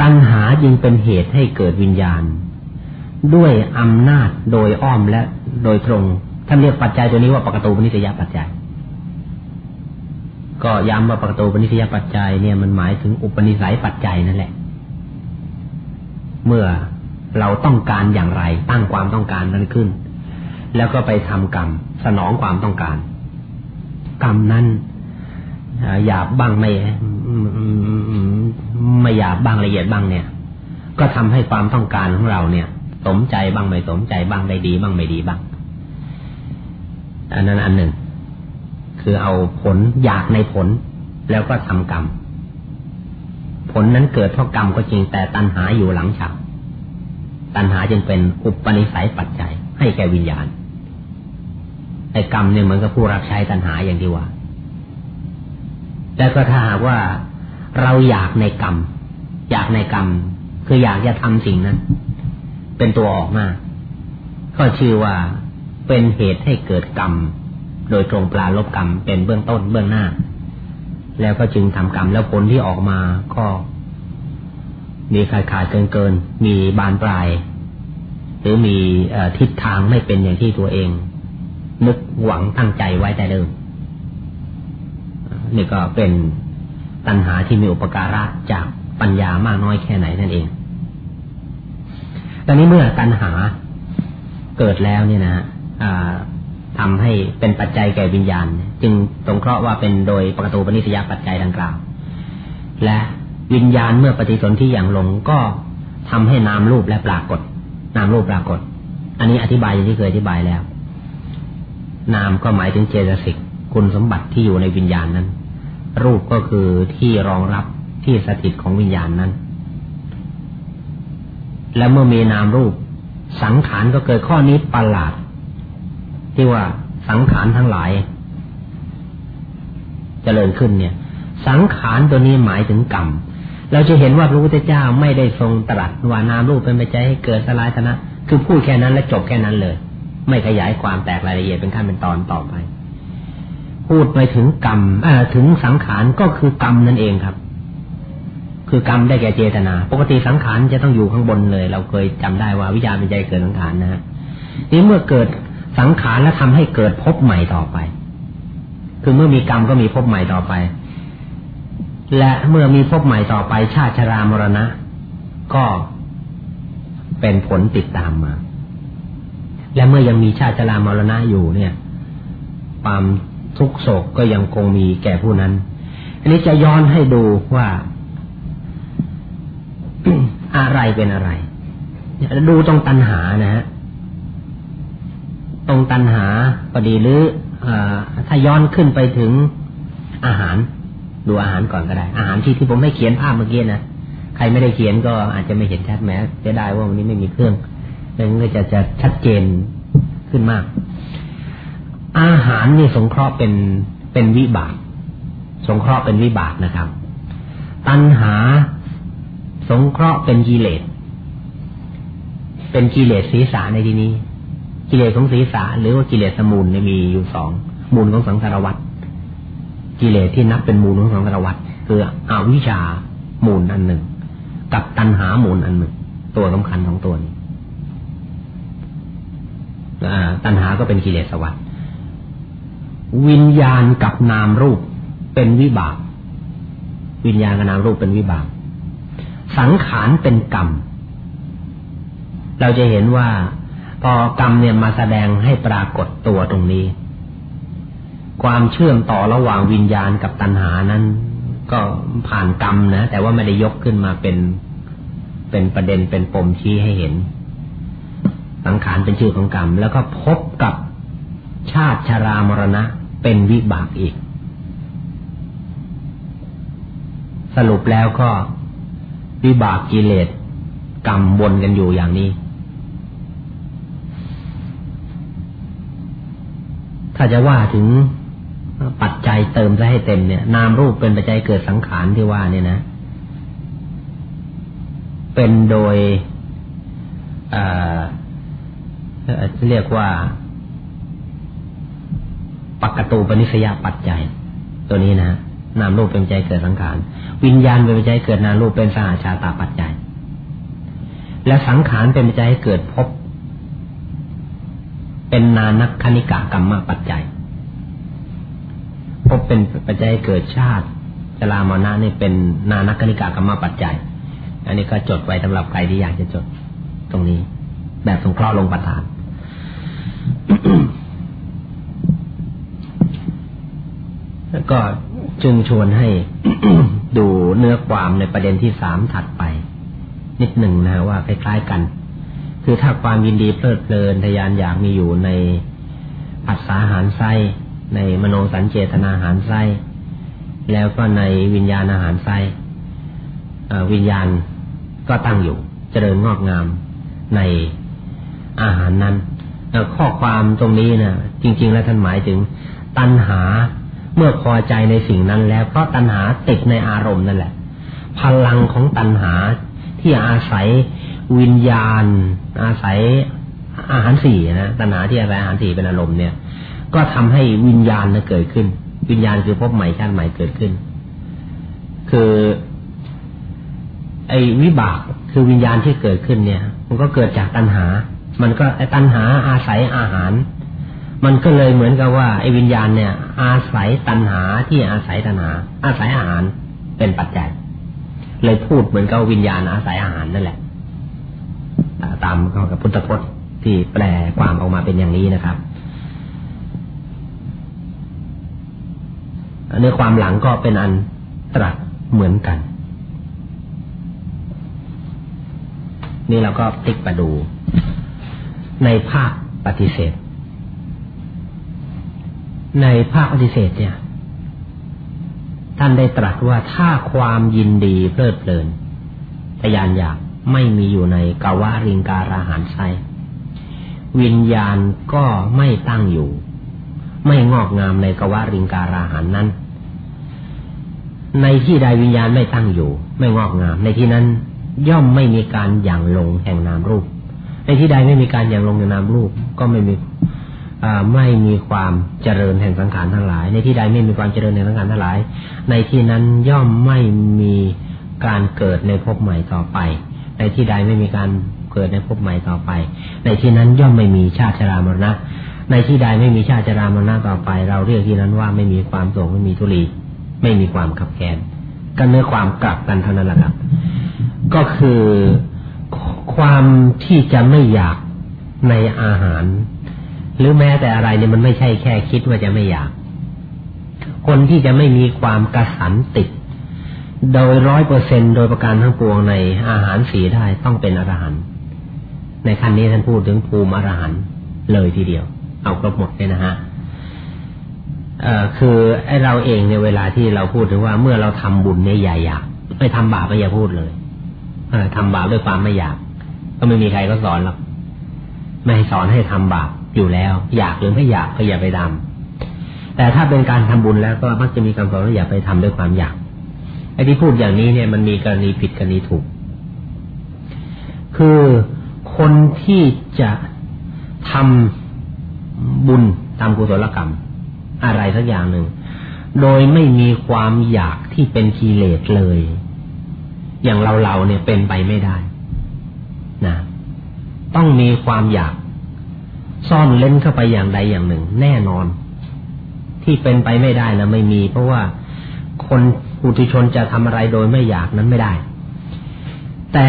ตัณหาจึงเป็นเหตุให้เกิดวิญญาณ ด้วยอำนาจโดยอ้อมและโดยตรงท่านเรียกปัจจัยตัวนี้ว่าปกตูปนิสยปัจจัย ก็ย้ำว่าปกตูปนิสยปัจจัยเนี่ยมันหมายถึงอุปนิสัยปัจจัยนั่นแหละ เมื่อ เราต้องการอย่างไร ตั้งความต้องการนั้นขึ้น แล้วก็ไปทำกรรม สนองความต้องการ กรรมนั้นหยาบบ้างไม่ไม่หยาบบ้างละเอียดบ้างเนี่ย ก็ทำให้ความต้องการของเราเนี่ย สมใจบ้างไม่สมใจบ้างได้ดี บ้างไม่ดีบ้าง อันนั้นอันหนึ่ง คือเอาผลอยากในผลแล้วก็ทำกรรม ผลนั้นเกิดเพราะกรรมก็จริงแต่ตัณหาอยู่หลังฉาก ตัณหาจึงเป็นอุปนิสัยปัจจัย ให้แก่วิญญาณไอ้กรรมเนี่ยเหมือนกับผู้รับใช้ตัณหาอย่างที่ว่า แล้วก็ถ้าหากว่าเราอยากในกรรม อยากในกรรม คืออยากจะทำสิ่งนั้น เป็นตัวออกมาก็ชื่อว่าเป็นเหตุให้เกิดกรรม โดยตรงปลาลบกรรมเป็นเบื้องต้นเบื้องหน้า แล้วก็จึงทำกรรมแล้วผลที่ออกมาก็ มีขาดขาดเกินเกิน มีบานปลาย หรือมีทิศทางไม่เป็นอย่างที่ตัวเอง นึกหวังตั้งใจไว้แต่เดิมนี่ก็เป็นตัณหาที่มีอุปการะจากปัญญามากน้อยแค่ไหนนั่นเอง ตอนนี้เมื่อตัณหาเกิดแล้วเนี่ยนะทำให้เป็นปัจจัยแก่วิญญาณ จึงสงเคราะห์ว่าเป็นโดยปกตูปนิสยปัจจัยดังกล่าว และ วิญญาณเมื่อปฏิสนธิอย่างลงก็ทำให้นามรูปและปรากฏ นามรูปปรากฏ อันนี้อธิบายอย่างที่เคยอธิบายแล้ว นามก็หมายถึงเจตสิกคุณสมบัติที่อยู่ในวิญญาณนั้น รูปก็คือที่รองรับที่สถิตของวิญญาณนั้น และเมื่อมีนามรูป สังขารก็เกิดข้อนี้ประหลาด ที่ว่าสังขารทั้งหลายจเจริญขึ้นเนี่ย สังขารตัวนี้หมายถึงกรรม เราจะเห็นว่าพระพุทธเจ้าไม่ได้ทรงตรัสว่านามรูปเป็นปัจจัยให้เกิดสลายธนะ คือพูดแค่นั้นและจบแค่นั้นเลย ไม่ขยายความแตกรายละเอียดเป็นขั้นเป็นตอนต่อไป พูดไปถึงกรรมถึงสังขารก็คือกรรมนั่นเองครับ คือกรรมได้แก่เจตนา ปกติสังขารจะต้องอยู่ข้างบนเลย เราเคยจำได้ว่าวิญญาณเป็นใจเกิดสังขารนะฮะนี่เมื่อเกิดสังขารแล้วทำให้เกิดภพใหม่ต่อไป คือเมื่อมีกรรมก็มีภพใหม่ต่อไป และเมื่อมีพบใหม่ต่อไปชาติชรามรณะ ก็เป็นผลติดตามมา และเมื่อยังมีชาติชรามรณะอยู่เนี่ยความทุกโศกก็ยังคงมีแก่ผู้นั้น อันนี้จะย้อนให้ดูว่าอะไรเป็นอะไร ดูตรงตัณหานะฮะ ตรงตัณหาก็ดีหรืออถ้าย้อนขึ้นไปถึงอาหาร ดูอาหารก่อนก็ได้ อาหารที่ที่ผมไม่เขียนภาพเมื่อกี้นะใครไม่ได้เขียนก็อาจจะไม่เห็นชัดแม้จะได้ว่าวันนี้ไม่มีเครื่องมันก็จะจะชัดเจนขึ้นมาก อาหารนี่สงเคราะห์เป็นเป็นวิบาก สงเคราะห์เป็นวิบากนะครับ ตัณหาสงเคราะห์เป็นกิเลส เป็นกิเลสศีรษะในที่นี้ กิเลสของศีรษะหรือว่ากิเลสสมูลมีอยู่สองมูลของสังสารวัตร กิเลสที่นับเป็นมูลของสังสารวัฏคืออวิชชามูลอันหนึ่ง กับตัณหามูลอันหนึ่ง ตัวสำคัญของตัวนี้ตัณหาก็เป็นกิเลสวัฏวิญญาณกับนามรูปเป็นวิบาก วิญญาณกับนามรูปเป็นวิบาก สังขารเป็นกรรม เราจะเห็นว่าพอกรรมเนี่ยมาแสดงให้ปรากฏตัวตรงนี้ ความเชื่อมต่อระหว่างวิญญาณกับตัณหานั้น ก็ผ่านกรรมนะ แต่ว่าไม่ได้ยกขึ้นมาเป็นเป็นประเด็นเป็นปมชี้ให้เห็น สังขารเป็นชื่อของกรรม แล้วก็พบกับชาติชรามรณะเป็นวิบากอีก สรุปแล้วก็วิบากกิเลสกรรมวนกันอยู่อย่างนี้ ถ้าจะว่าถึง ปัจจัยเติมซะให้เต็มเนี่ย นามรูปเป็นปัจจัยเกิดสังขารที่ว่าเนี่ยนะ เป็นโดยเรียกว่าปกตูปนิสยปัจจัย ตัวนี้นะนามรูปเป็นใจเกิดสังขาร วิญญาณเป็นปัจจัยเกิดนามรูปเป็นสหาชาตาปัจจัย และสังขารเป็นปัจจัยเกิดพบ เป็นนานักคณิกากรรมปัจจัย พบเป็นปัจจัยเกิดชาติจรามรณะนี่เป็นนานักคณิกากรรมปัจจัย อันนี้ก็จดไว้สำหรับใครที่อยากจะจดตรงนี้ แบบสงเคราะห์ลงประธาน แล้วก็จึงชวนให้ดูเนื้อความในประเด็นที่สามถัดไป นิดหนึ่งนะว่าคล้ายๆกัน คือถ้าความยินดีเพลิดเพลินทยานอยากมีอยู่ในอัศาหารไส้ ในมโนสัญเจตนาหารไส้แล้วก็ในวิญญาณอาหารไส้วิญญาณก็ตั้งอยู่ เจริญงอกงามในอาหารนั้นข้อความตรงนี้นะจริง ๆ แล้วท่านหมายถึง ตัณหาเมื่อพอใจในสิ่งนั้นแล้วเพราะตัณหาติดในอารมณ์นั่นแหละ พลังของตัณหาที่อาศัยวิญญาณ อาศัยอาหารสี่นะตัณหาที่อาศัยอาหารสี่เป็นอารมณ์เนี่ย ก็ทำให้วิญญาณเกิดขึ้น วิญญาณคือพบใหม่ชาติใหม่เกิดขึ้น คือไอ้วิบากคือวิญญาณที่เกิดขึ้นเนี่ย มันก็เกิดจากตัณหา มันก็ไอ้ตัณหาอาศัยอาหาร มันก็เลยเหมือนกับว่าไอ้วิญญาณเนี่ย อาศัยตัณหาที่อาศัยตัณหา อาศัยอาหารเป็นปัจจัย เลยพูดเหมือนกับวิญญาณอาศัยอาหารนั่นแหละตามกับพุทธพจน์ที่แปลความออกมาเป็นอย่างนี้นะครับ ในความหลังก็เป็นอันตรัสเหมือนกัน นี่เราก็ติ๊กมาดู ในภาคปฏิเสธ ในภาคปฏิเสธเนี่ย ท่านได้ตรัสว่าถ้าความยินดีเพลิดเพลินทยานอยากไม่มีอยู่ในกาวาริงการาหารไซวิญญาณก็ไม่ตั้งอยู่ ไม่งอกงามในกวาริงการาหารนั้น ในที่ใดวิญญาณไม่ตั้งอยู่ ไม่งอกงาม ในที่นั้นย่อมไม่มีการหยั่งลงแห่งนามรูป ในที่ใดไม่มีการหยั่งลงในนามรูป ก็ไม่มีไม่มีความเจริญแห่งสังขารทั้งหลาย ในที่ใดไม่มีความเจริญแห่งสังขารทั้งหลาย ในที่นั้นย่อมไม่มีการเกิดในภพใหม่ต่อไป ในที่ใดไม่มีการเกิดในภพใหม่ต่อไป ในที่นั้นย่อมไม่มีชาติชรามรณะ ในที่ใดไม่มีชาติชรามรณะต่อไป เราเรียกที่นั้นว่าไม่มีความโศกไม่มีทุลีไม่มีความขับแค้นก็เนื้อความกลับกันเท่านั้นแหละครับ ก็คือความที่จะไม่อยากในอาหาร หรือแม้แต่อะไรเนี่ยมันไม่ใช่แค่คิดว่าจะไม่อยาก คนที่จะไม่มีความกระสันติด โดยร้อยเปอร์เซ็นโดยประการทั้งปวงในอาหารสีได้ต้องเป็นอรหันต์ในขั้นนี้ท่านพูดถึงภูมิอรหันต์เลยทีเดียว เอาครบหมดเลยนะฮะเอ่อคือไอเราเองในเวลาที่เราพูดถึงว่าเมื่อเราทำบุญเนี่ยอย่าอยากไม่ทำบาปไม่อย่าพูดเลยเออทำบาปด้วยความไม่อยาก ก็ไม่มีใครก็สอนหรอกไม่สอนให้ทำบาปอยู่แล้ว อยากหรือไม่อยากก็อย่าไปทำแต่ถ้าเป็นการทำบุญแล้วก็มักจะมีคำสอนว่าอย่าไปทำด้วยความอยากไอ้ที่พูดอย่างนี้เนี่ยมันมีกรณีผิดกรณีถูก คือคนที่จะทำ บุญตามกุศลกรรม อะไรสักอย่างหนึ่ง โดยไม่มีความอยากที่เป็นกิเลสเลย อย่างเราเราเนี่ยเป็นไปไม่ได้นะต้องมีความอยาก ซ่อนเล่นเข้าไปอย่างใดอย่างหนึ่ง แน่นอน ที่เป็นไปไม่ได้นะไม่มี เพราะว่าคนปุถุชนจะทำอะไรโดยไม่อยากนั้นไม่ได้ แต่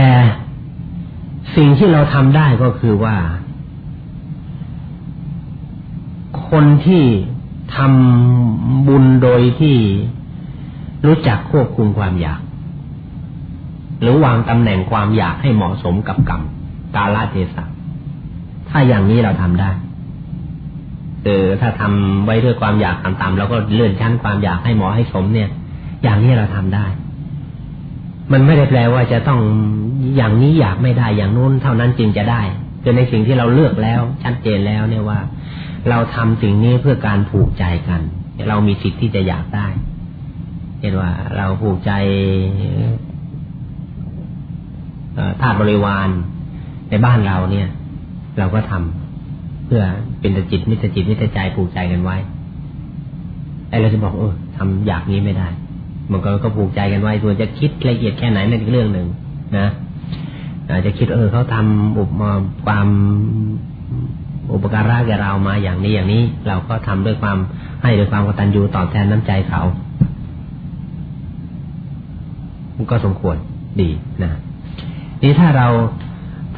สิ่งที่เราทำได้ก็คือว่า คนที่ทำบุญโดยที่รู้จักควบคุมความอยาก หรือวางตำแหน่งความอยากให้เหมาะสมกับกรรมกาลเทศะถ้าอย่างนี้เราทำได้เออถ้าทำไว้ด้วยความอยากต่ำๆเราก็เลื่อนชั้นความอยากให้เหมอให้สมเนี่ย อย่างนี้เราทำได้ มันไม่ได้แปลว่าจะต้องอย่างนี้อยากไม่ได้อย่างนู้นเท่านั้นจึงจะได้คือในสิ่งที่เราเลือกแล้วชัดเจนแล้วเนี่ยว่า เราทำสิ่งนี้เพื่อการผูกใจกัน เรามีสิทธิ์ที่จะอยากได้เห็นว่าเราผูกใจธาตุบริวารในบ้านเราเนี่ย เราก็ทำเพื่อเป็นจิตมิตรจิตมิตรใจผูกใจกันไว้ไอ้เราจะบอกเออทำอยากนี้ไม่ได้มันก็ก็ผูกใจกันไว้ส่วนจะคิดละเอียดแค่ไหนนั่นเรื่องหนึ่งนะอาจจะคิดเออเขาทำอุปมาความ อุปการะแก่เรามาอย่างนี้อย่างนี้ เราก็ทำด้วยความให้ด้วยความกตัญญูตอบแทนน้ำใจเขามันก็สมควรดีนะนี่ถ้าเรา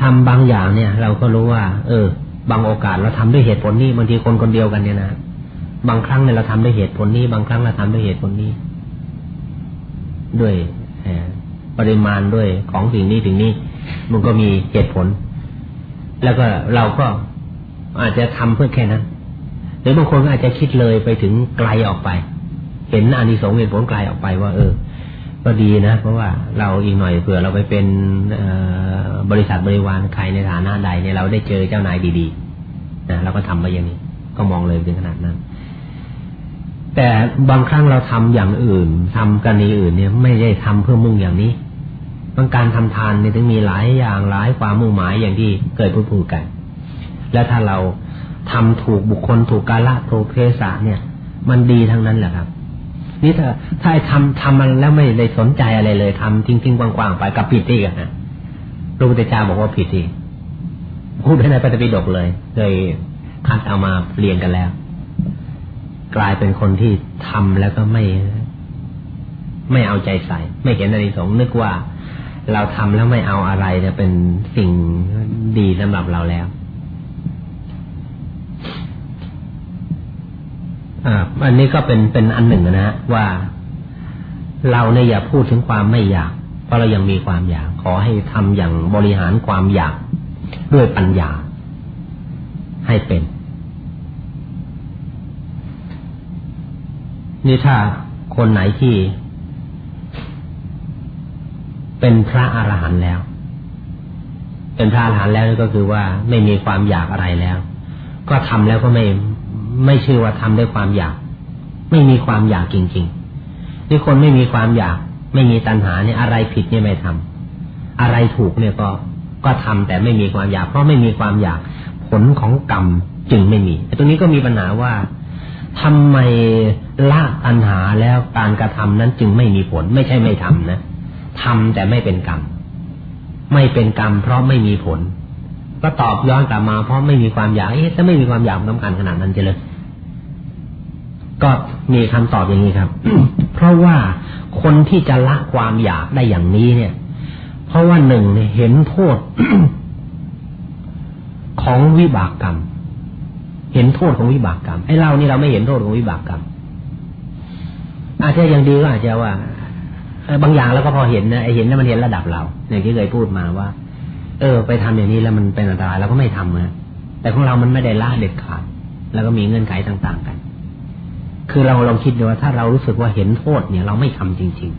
ทำบางอย่างเนี่ย เราก็รู้ว่า เออ บางโอกาสเราทำด้วยเหตุผลนี้บางทีคนคนเดียวกันเนี่ยนะบางครั้งเนี่ยเราทำด้วยเหตุผลนี้ บางครั้งเราทำด้วยเหตุผลนี้ ด้วยปริมาณด้วยของสิ่งนี้สิ่งนี้ มันก็มีเหตุผล แล้วก็เราก็ อาจจะทำเพื่อแค่นั้น หรือบางคนก็อาจจะคิดเลยไปถึงไกลออกไป เห็นอานิสงส์เห็นผลไกลออกไปว่า เออ ก็ดีนะ เพราะว่าเราอีกหน่อยเผื่อเราไปเป็นบริษัทบริวารใครในฐานะใดเนี่ยเราได้เจอเจ้านายดีๆนะเราก็ทำไปอย่างนี้ ก็มองเลยถึงขนาดนั้น แต่บางครั้งเราทำอย่างอื่นทำกันในอื่นเนี่ย ไม่ได้ทำเพื่อมุ่งอย่างนี้บางการทำทานเนี่ยถึงมีหลายอย่างหลายความมุ่งหมายอย่างที่เกิดพูดกัน และถ้าเราทำถูกบุคคลถูกกาละถูกเทศะเนี่ย มันดีทั้งนั้นแหละครับ นี่ถ้าถ้าไอทำทำมันแล้วไม่ได้สนใจอะไรเลยทำทิ้งทิ้งกว้างๆไปกับผิดที่กันนะพระพุทธเจ้าบอกว่าผิดที่พูดในปฏิปิฎกเลยเคยคัดเอามาเรียนกันแล้ว กลายเป็นคนที่ทำแล้วก็ไม่ไม่เอาใจใส่ ไม่เห็นอะไรสงนึกว่า เราทำแล้วไม่เอาอะไรเนี่ยเป็นสิ่งดีสำหรับเราแล้ว อ่าอันนี้ก็เป็นเป็นอันหนึ่งนะ ว่าเราเนี่ยอย่าพูดถึงความไม่อยาก เพราะเรายังมีความอยาก ขอให้ทำอย่างบริหารความอยากด้วยปัญญา ให้เป็น นี่ถ้าคนไหนที่ เป็นพระอรหันต์แล้ว เป็นพระอรหันต์แล้วก็คือว่าไม่มีความอยากอะไรแล้ว ก็ทำแล้วก็ไม่ ไม่ชื่อว่าทำด้วยความอยาก ไม่มีความอยากจริงๆนี่คนไม่มีความอยาก ไม่มีตัณหาเนี่ยอะไรผิดเนี่ยไม่ทำอะไรถูกเนี่ยก็ก็ทำแต่ไม่มีความอยาก เพราะไม่มีความอยาก ผลของกรรมจึงไม่มีตรงนี้ก็มีปัญหาว่าทำไมละตัณหาแล้วการกระทำนั้นจึงไม่มีผล ไม่ใช่ไม่ทำนะทำแต่ไม่เป็นกรรม ไม่เป็นกรรม เพราะไม่มีผล ก็ตอบย้อนกลับมาเพราะไม่มีความอยากเอ๊ะถ้าไม่มีความอยากต้องการขนาดนั้นจะเลยก็มีคำตอบอย่างนี้ครับ เพราะว่าคนที่จะละความอยากได้อย่างนี้เนี่ย เพราะว่าหนึ่งเห็นโทษของวิบากกรรม เห็นโทษของวิบากกรรมไอ้เรานี่เราไม่เห็นโทษของวิบากกรรม อาจจะยังดีก็อาจจะว่าบางอย่างเราก็พอเห็นนะไอเห็นแล้วมันเห็นระดับเราอย่างที่เคยพูดมาว่า เออ ไปทำอย่างนี้แล้วมันเป็นอันตรายเราก็ไม่ทำนะแต่ของเรามันไม่ได้ละเด็ดขาดแล้วก็มีเงื่อนไขต่าง ๆ กัน คือเราลองคิดดูว่าถ้าเรารู้สึกว่าเห็นโทษเนี่ย เราไม่ทำจริง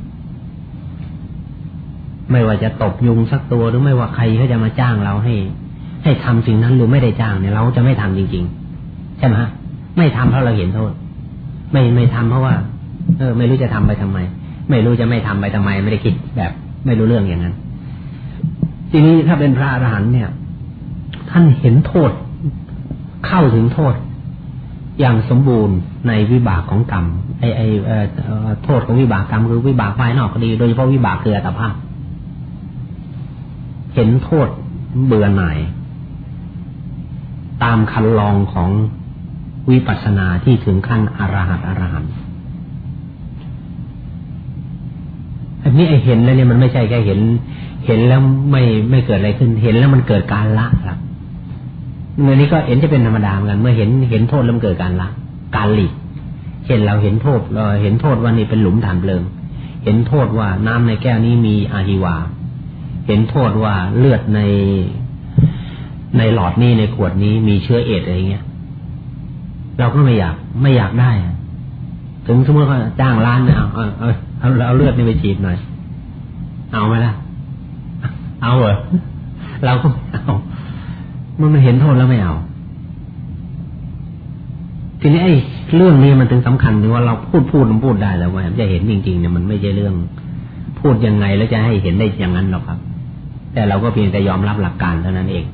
ๆ ไม่ว่าจะตบยุงสักตัวหรือไม่ว่าใครเขาจะมาจ้างเราให้ ให้ทำสิ่งนั้นหรือไม่ได้จ้างเนี่ย เราจะไม่ทำจริง ๆ ใช่ไหมฮะไม่ทำเพราะเราเห็นโทษ ไม่ไม่ทำเพราะว่า เออ ไม่รู้จะทำไปทำไม ไม่รู้จะไม่ทำไปทำไม ไม่ได้คิดแบบ ไม่รู้เรื่องอย่างนั้น ทีนี้ถ้าเป็นพระอรหันต์เนี่ย ท่านเห็นโทษ เข้าถึงโทษ อย่างสมบูรณ์ในวิบากของกรรมไอไอโทษของวิบากกรรมคือวิบากภายนอกก็ดี โดยเฉพาะวิบากคืออัตภาพ เห็นโทษเบื่อหน่าย ตามคันลองของวิปัสสนาที่ถึงขั้นอรหัตอรหันต์อันนี้ไอเห็นแล้วเนี่ยมันไม่ใช่แค่เห็น เห็นแล้วไม่ไม่เกิดอะไรขึ้น เห็นแล้วมันเกิดการละครับเมื่อนี้ก็เห็นจะเป็นธรรมดาเหมือนกัน เมื่อเห็นเห็นโทษแล้วมันเกิดการละ การหลีกเช่นเราเห็นโทษเราเห็นโทษว่านี่เป็นหลุมฐานเพลิง เห็นโทษว่าน้ำในแก้วนี้มีอาหิวา เห็นโทษว่าเลือดในในหลอดนี้ในขวดนี้มีเชื้อเอดอะไรเงี้ย เราก็ไม่อยากไม่อยากได้ ถึงสมมติว่าจ้างร้านเนี่ยเอาเอาเอาเอาเลือดนี่ไปฉีดหน่อย เอาไหมล่ะ เอาเหรอเราก็ไม่เอามันไมันเห็นโทษแล้วไม่เอาทีนี้ไอ้เรื่องนี้มันถึงสำคัญถึงว่าเราพูดพูดมันพูดได้แล้วว่าจะเห็นจริงๆเนี่ยมันไม่ใช่เรื่อง พูดยังไงแล้วจะให้เห็นได้อย่างนั้นหรอกครับ แต่เราก็เพียงแต่ยอมรับหลักการเท่านั้นเอง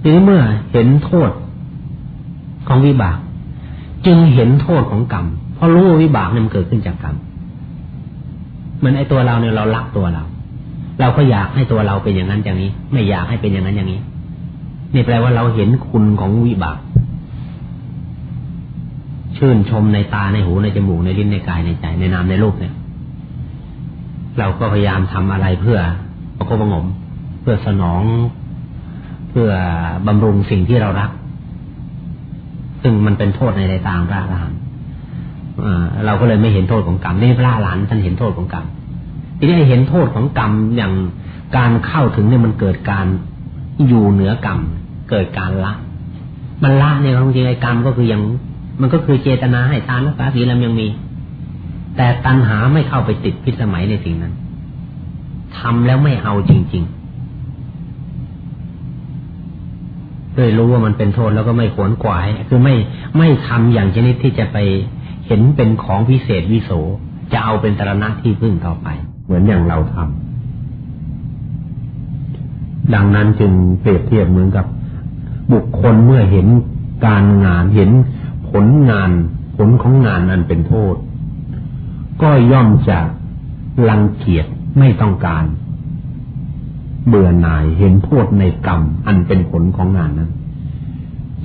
ทีนี้เมื่อเห็นโทษของวิบาก จึงเห็นโทษของกรรมเพราะรู้ว่าวิบากเนี่ยมันเกิดขึ้นจากกรรม เหมือนไอ้ตัวเราเนี่ยเรารักตัวเรา เราก็อยากให้ตัวเราเป็นอย่างนั้นอย่างนี้ ไม่อยากให้เป็นอย่างนั้นอย่างนี้นี่แปลว่าเราเห็นคุณของวิบาก ชื่นชมในตาในหูในจมูกในลิ้นในกายในใจ ในนามในรูปเนี่ย เราก็พยายามทำอะไรเพื่อประกบประงม เพื่อสนอง เพื่อบำรุงสิ่งที่เรารัก ซึ่งมันเป็นโทษในในตามพระอรหัน เราก็เลยไม่เห็นโทษของกรรมนี่พระหลานท่านเห็นโทษของกรรมทีนี้เห็นโทษของกรรมอย่างการเข้าถึงเนี่ยมันเกิดการอยู่เหนือกรรมเกิดการละ มันละเนี่ยจริงไอ้กรรมก็คือยัง มันก็คือเจตนาให้ทานรักษาศีลแล้ยังมี แต่ตัณหาไม่เข้าไปติดพิสมัยในสิ่งนั้นทำแล้วไม่เอาจริงๆด้วยรู้ว่ามันเป็นโทษแล้วก็ไม่ขวนขวาย คือไม่ไม่ทำอย่างชนิดที่จะไป เห็นเป็นของพิเศษวิโสจะเอาเป็นตรณะที่พึ่งต่อไป เหมือนอย่างเราทำดังนั้นจึงเปรียบเทียบเหมือนกับ บุคคลเมื่อเห็นการงานเห็นผลงาน ผลของงานนั้นเป็นโทษ ก็ย่อมจะรังเกียจไม่ต้องการ เบื่อหน่ายเห็นโทษในกรรมอันเป็นผลของงานนั้น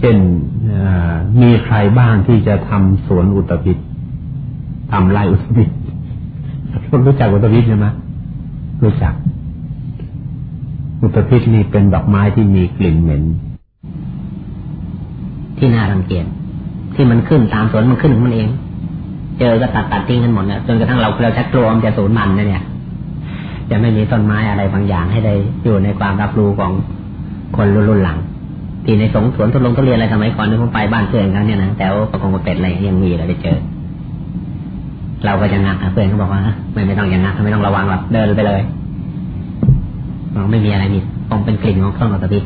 เช่นมีใครบ้างที่จะทำสวนอุตภิษทำไร่อุตภิษคนรู้จักอุตภิษใช่ไหมรู้จัก อุตภิษนี่เป็นดอกไม้ที่มีกลิ่นเหม็น ที่น่ารังเกียจที่มันขึ้นตามสวนมันขึ้นของมันเอง เจอก็ตัดตัดทิ้งกันหมดเนี่ยจนกระทั่งเราเราชักกลัวมันจะสูญมันนะเนี่ยจะไม่มีต้นไม้อะไรบางอย่างให้ได้อยู่ในความรับรู้ของคนรุ่นหลัง ที่ในสงสวนทุลงทุเรียนอะไรสมัยก่อนนี่ผมไปบ้านเพื่อนเขาเนี่ยนะแต่ว่าประกงเป็ดอะไรยังมีเราไปเจอ เราก็จะงักเพื่อนเขาบอกว่าไม่ไม่ต้องอย่างงักไม่ต้องระวังหรอกเดินไปเลยเราไม่มีอะไรมีคงเป็นกลิ่นของต้นตะพิษ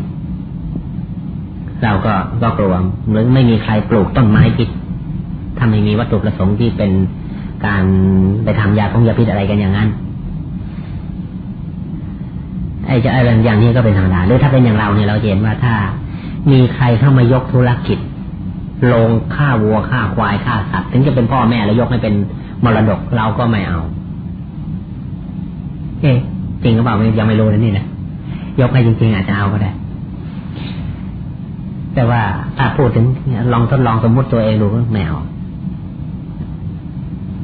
เราก็ก็กลัวหรือไม่มีใครปลูกต้นไม้พิษถ้าไม่มีวัตถุประสงค์ที่เป็นการไปทำยาของยาพิษอะไรกันอย่างนั้นไอ้จะอะไรอย่างนี้ก็เป็นธรรมดาหรือถ้าเป็นอย่างเราเนี่ยเราเห็นว่าถ้า มีใครเข้ามายกธุรกิจ ลงฆ่าวัวฆ่าควายฆ่าสัตว์ถึงจะเป็นพ่อแม่แล้วยกให้เป็นมรดกเราก็ไม่เอา เอ๊จริงหรือเปล่ายังไม่รู้เลยนี่นะยกให้จริง ๆ อาจจะเอาก็ได้ แต่ว่าถ้าพูดถึงลองทดลองสมมุติตัวเองดูก็ไม่เอา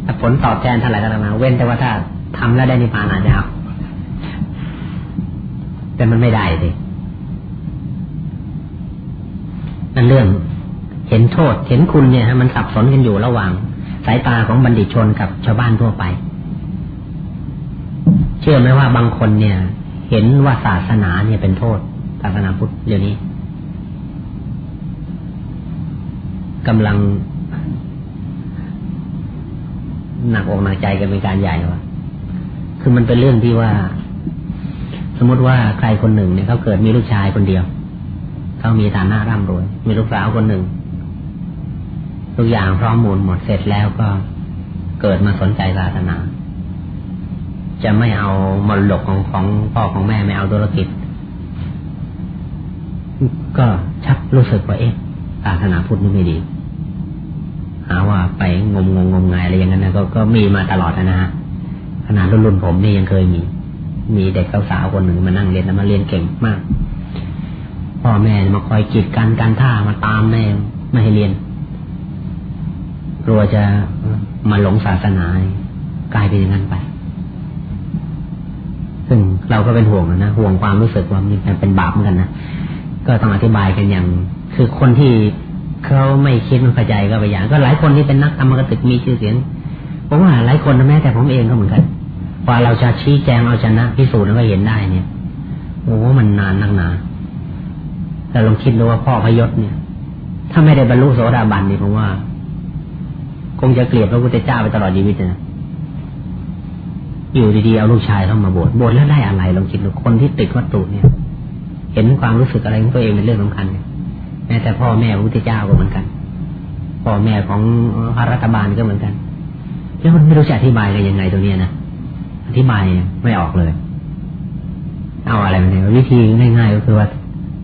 ถ้าผลตอบแทนเท่าไหร่ก็ตามเว้นแต่ว่าถ้าทำแล้วได้นิพพานอาจจะเอาแต่มันไม่ได้สินั่น เรื่องเห็นโทษ เห็นคุณเนี่ยฮะมันสับสนกันอยู่ระหว่าง สายตาของบัณฑิตชนกับชาวบ้านทั่วไป เชื่อไหมว่าบางคนเนี่ย เห็นว่าศาสนาเนี่ยเป็นโทษ ศาสนาพุทธเดี๋ยวนี้กำลัง หนักอกหนักใจกันเป็นการใหญ่ว่าคือมันเป็นเรื่องที่ว่า สมมติว่าใครคนหนึ่งเนี่ยเขาเกิดมีลูกชายคนเดียว เขามีฐานะร่ำรวย มีลูกสาวคนหนึ่ง ทุกอย่างพร้อมมูลหมดเสร็จแล้วก็เกิดมาสนใจศาสนา จะไม่เอามรดกของของพ่อของแม่ไม่เอาธุรกิจ ก็ชักรู้สึกว่าเอ๊ะศาสนาพุทธนี่ไม่ดี หาว่าไปงมงงงมงายอะไรอย่างนั้นนะก็ก็มีมาตลอดนะฮะขนาดรุ่นรุ่นผมนี่ยังเคยมี มีเด็กสาวคนหนึ่งมานั่งเรียนแล้วมาเรียนเก่งมาก พ่อแม่มาคอยกีดกันกันท่ามาตามแม่ไม่ให้เรียนกลัวจะมาหลงศาสนากลายเป็นอย่างนั้นไป ซึ่งเราก็เป็นห่วงนะห่วงความรู้สึกว่ามันเป็นบาปเหมือนกันนะก็ต้องอธิบายกันอย่าง คือคนที่เขาไม่คิดไม่เข้าใจก็ไปอย่าง ก็หลายคนที่เป็นนักธรรมกติกมีชื่อเสียงผมว่าหลายคนแม้แต่ผมเองก็เหมือนกันพอเราจะชี้แจงเอาชนะพิสูจน์แล้วก็เห็นได้เนี่ยโอ้มันนานนักหนา แต่ลองคิดดูว่าพ่อพยศเนี่ย ถ้าไม่ได้บรรลุโสดาบันนี่ผมว่า คงจะเกลียดพระพุทธเจ้าไปตลอดชีวิตนะอยู่ดีๆเอาลูกชายเข้ามาบวชบวชแล้วได้อะไรลองคิดดูคนที่ติดวัตถุเนี่ย เห็นความรู้สึกอะไรของตัวเองเป็นเรื่องสำคัญแม้แต่พ่อแม่พระพุทธเจ้าก็เหมือนกันพ่อแม่ของพระรัฐบาลก็เหมือนกัน แล้วมันไม่รู้จะอธิบายกันยังไงตัวเนี้ยนะอธิบายไม่ออกเลย เอาอะไรมาเนี่ยวิธีง่าย ๆ ก็คือว่า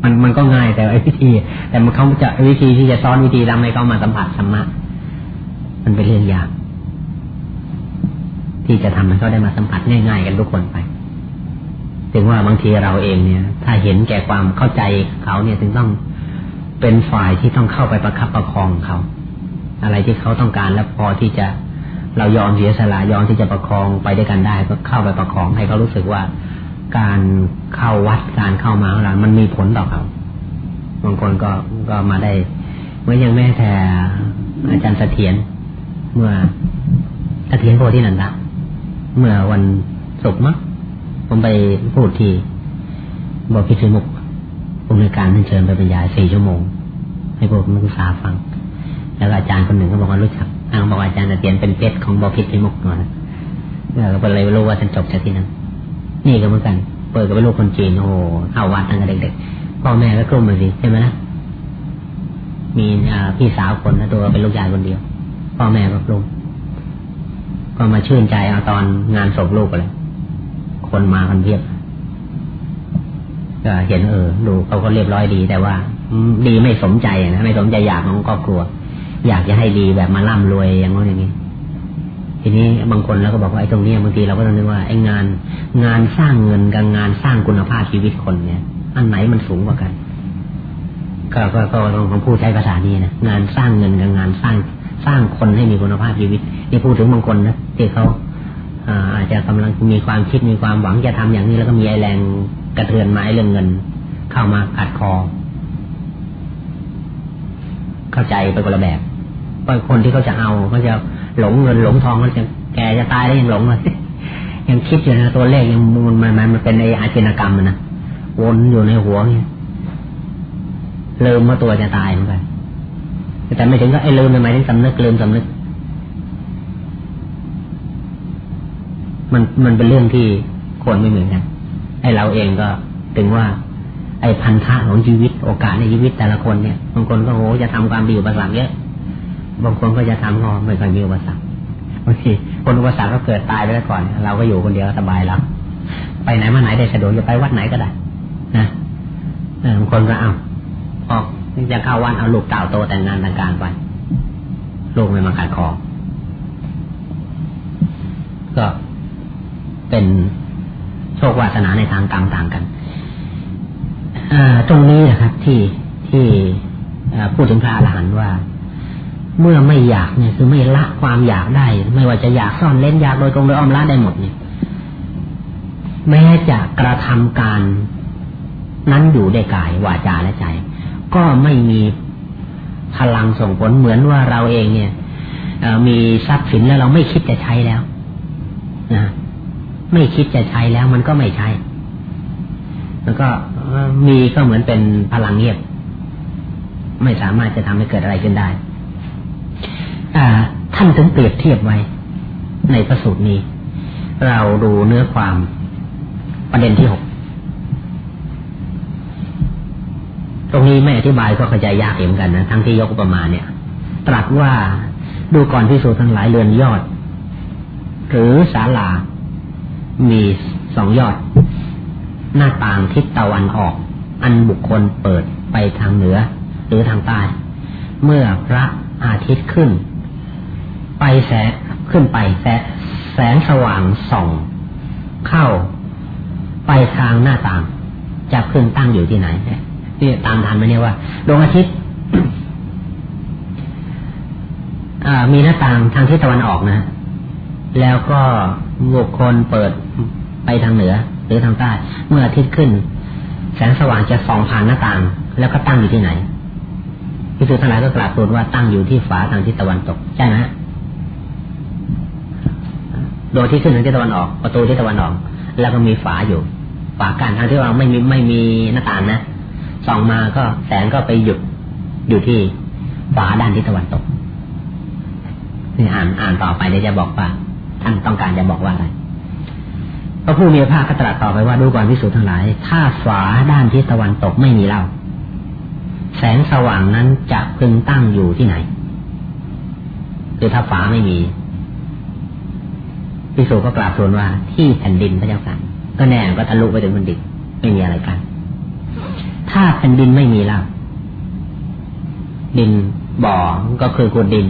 มันมันก็ง่ายแต่ไอ้วิธี แต่มันเขาจะวิธีที่จะซ้อนวิธีทำให้เขามาสัมผัสธรรมะมันเป็นเรื่องยากที่จะทำให้เขาได้มาสัมผัสง่าย ๆ กันทุกคนไปถึงว่าบางทีเราเองเนี่ย ถ้าเห็นแก่ความเข้าใจเขาเนี่ยถึงต้องเป็นฝ่ายที่ต้องเข้าไปประคับประคองเขา อะไรที่เขาต้องการแล้วพอที่จะเรายอมเสียสละยอมที่จะประคองไปด้วยกันได้ ก็เข้าไปประคองให้เขารู้สึกว่า การเข้าวัดการเข้ามาของเรา มันมีผลต่อเขาบางคนก็ก็มาได้เมื่อยังแม่แต่อาจารย์เสถียรเมื่อเสถียรโพธินันทะเมื่อวันศุกร์มั้งผมไปพูดที่บอกพิธีมุกองค์ในการท่เชิญไปบรรยายสี่ชั่วโมง ให้พวกนักศึกษาฟัง แล้วอาจารย์คนหนึ่งก็บอกว่ารู้จักทางบอกอาจารย์เตียนเป็นเพชรของบอพิธีมุกหน่อยแล้วก็เลยรู้ว่าท่านจบจากที่นั้น นี่ก็เหมือนกัน เปิดกับลูกคนจีนโอ้เข้าวัดตั้งแต่เด็กๆพ่อแม่ก็กลุ้มเลยสิใช่ไหมนะมีพี่สาวคนนะตัวเป็นลูกชายคนเดียว พ่อแม่ก็กลุ้มก็มาชื่นใจเอาตอนงานศพลูกเลยคนมากันเพียบก็เห็นเออดูเขาก็เรียบร้อยดี แต่ว่าดีไม่สมใจนะไม่สมใจอยากของครอบครัว อยากจะให้ดีแบบมาร่ำรวยอย่างนู้นอย่างนี้ ทีนี้บางคนแล้วก็บอกว่าไอ้ตรงนี้บางทีเราก็ต้องนึกว่าไอ้งาน งานสร้างเงินกับงานสร้างคุณภาพชีวิตคนเนี่ย อันไหนมันสูงกว่ากัน ก็ก็ก็ต้องพูดใช้ภาษานี้นะงานสร้างเงินกับงานสร้างสร้างคนให้มีคุณภาพชีวิตนี่พูดถึงบางคนนะที่เขาอาจจะกำลังมีความคิดมีความหวังจะทำอย่างนี้แล้วก็มีไอแรงกระเทือนไม้เรื่องเงิน เข้ามาขัดคอ เข้าใจไปคนละแบบบางคนที่เขาจะเอาเขาจะ หลงเงินหลงทองเขาจะแกจะตายแล้วยังหลงเลยยังคิดอยู่นะตัวเลขยังมันมันมันเป็นไออาชินกรรมมันนะวนอยู่ในหัวเนี่ยลืมว่าตัวจะตายเหมือนกันแต่ไม่ถึงก็ไอ้ลืมทำไมถึงสำนึกลืมสำนึก มันมันเป็นเรื่องที่คนไม่เหมือนกันไอ้เราเองก็ถึงว่า ไอ้พันธะของชีวิตโอกาสในชีวิตแต่ละคนเนี่ยบางคนก็โหจะทำความดีอุปสรรคเยอะ บางคนก็จะทำก็ไม่ค่อยมีอุปสรรคบางทีคนอุปสรรคก็เกิดตายไปแล้วก่อน เราก็อยู่คนเดียวสบายแล้วไปไหนมาไหนได้สะดวกจะไปวัดไหนก็ได้นะบางคนก็เอาออกจะเข้าวันเอาลูกเต่าโตแต่งงานแต่งการไปลูกไม่มาขัดคอก็เป็นโชควาสนาในทางกรรมต่างกันตรงนี้นะครับที่ที่พูดถึงพระอรหันต์ว่า เมื่อไม่อยากเนี่ยคือไม่ละความอยากได้ ไม่ว่าจะอยากซ่อนเล่นอยากโดยกงโดยอ้อมละได้หมดเนี่ยแม้จะกระทำการนั้นอยู่ได้กายวาจาและใจ ก็ไม่มีพลังส่งผลเหมือนว่าเราเองเนี่ยมีทรัพย์สินแล้วเราไม่คิดจะใช้แล้วนะไม่คิดจะใช้แล้วมันก็ไม่ใช้แล้วก็มีก็เหมือนเป็นพลังเงียบ ไม่สามารถจะทำให้เกิดอะไรขึ้นได้ ท่านถึงเปรียบเทียบไว้ ในพระสูตรนี้ เราดูเนื้อความประเด็นที่หกตรงนี้ไม่อธิบายก็เข้าใจยากเหมือนกันนะทั้งที่ยกประมาณเนี่ย ตรัสว่าดูก่อนพิสูจน์ทั้งหลายเรือนยอด หรือศาลา มีสองยอด หน้าต่างทิศตะวันออก อันบุคคลเปิดไปทางเหนือ หรือทางใต้ เมื่อพระอาทิตย์ขึ้น ไปแสงขึ้นไปแสแสงสว่างส่อง เข้าไปทางหน้าต่างจะขึ้นตั้งอยู่ที่ไหนนี่ตามทันไหมเนี่ยว่าดวงอาทิตย์มีหน้าต่างทางทิศตะวันออกนะ แล้วก็บุคคลเปิดไปทางเหนือ หรือทางใต้ เมื่ออาทิตย์ขึ้น แสงสว่างจะส่องผ่านหน้าต่าง แล้วก็ตั้งอยู่ที่ไหนพิสุทั้งหลายก็กราบทูลว่าตั้งอยู่ที่ฝาทางทิศตะวันตก ใช่ไหมโดยที่ขึ้นทางทิศตะวันออก ประตูทิศตะวันออก แล้วก็มีฝาอยู่ ฝาการทางที่ว่าไม่มีไม่มีหน้าต่างนะส่องมาก็แสงก็ไปหยุดอยู่ที่ฝาด้านทิศตะวันตกนี่อ่านอ่านต่อไปเดี๋ยวจะบอกว่าท่านต้องการจะบอกว่าอะไรพระผู้มีพระภาคก็ตรัสต่อไปว่าดูก่อนพิสูจน์ทั้งหลาย ถ้าฝาด้านทิศตะวันตกไม่มีเล่าแสงสว่างนั้นจะพึงตั้งอยู่ที่ไหน คือถ้าฝาไม่มี พิสูจก็กราบทูลว่าที่แผ่นดินพระเจ้าค่ะก็แน่ก็ทะลุไปถึงแผ่นดินไม่มีอะไรกัน ถ้าแผ่นดินไม่มีแล้วดินบ่อก็คือขุดดิน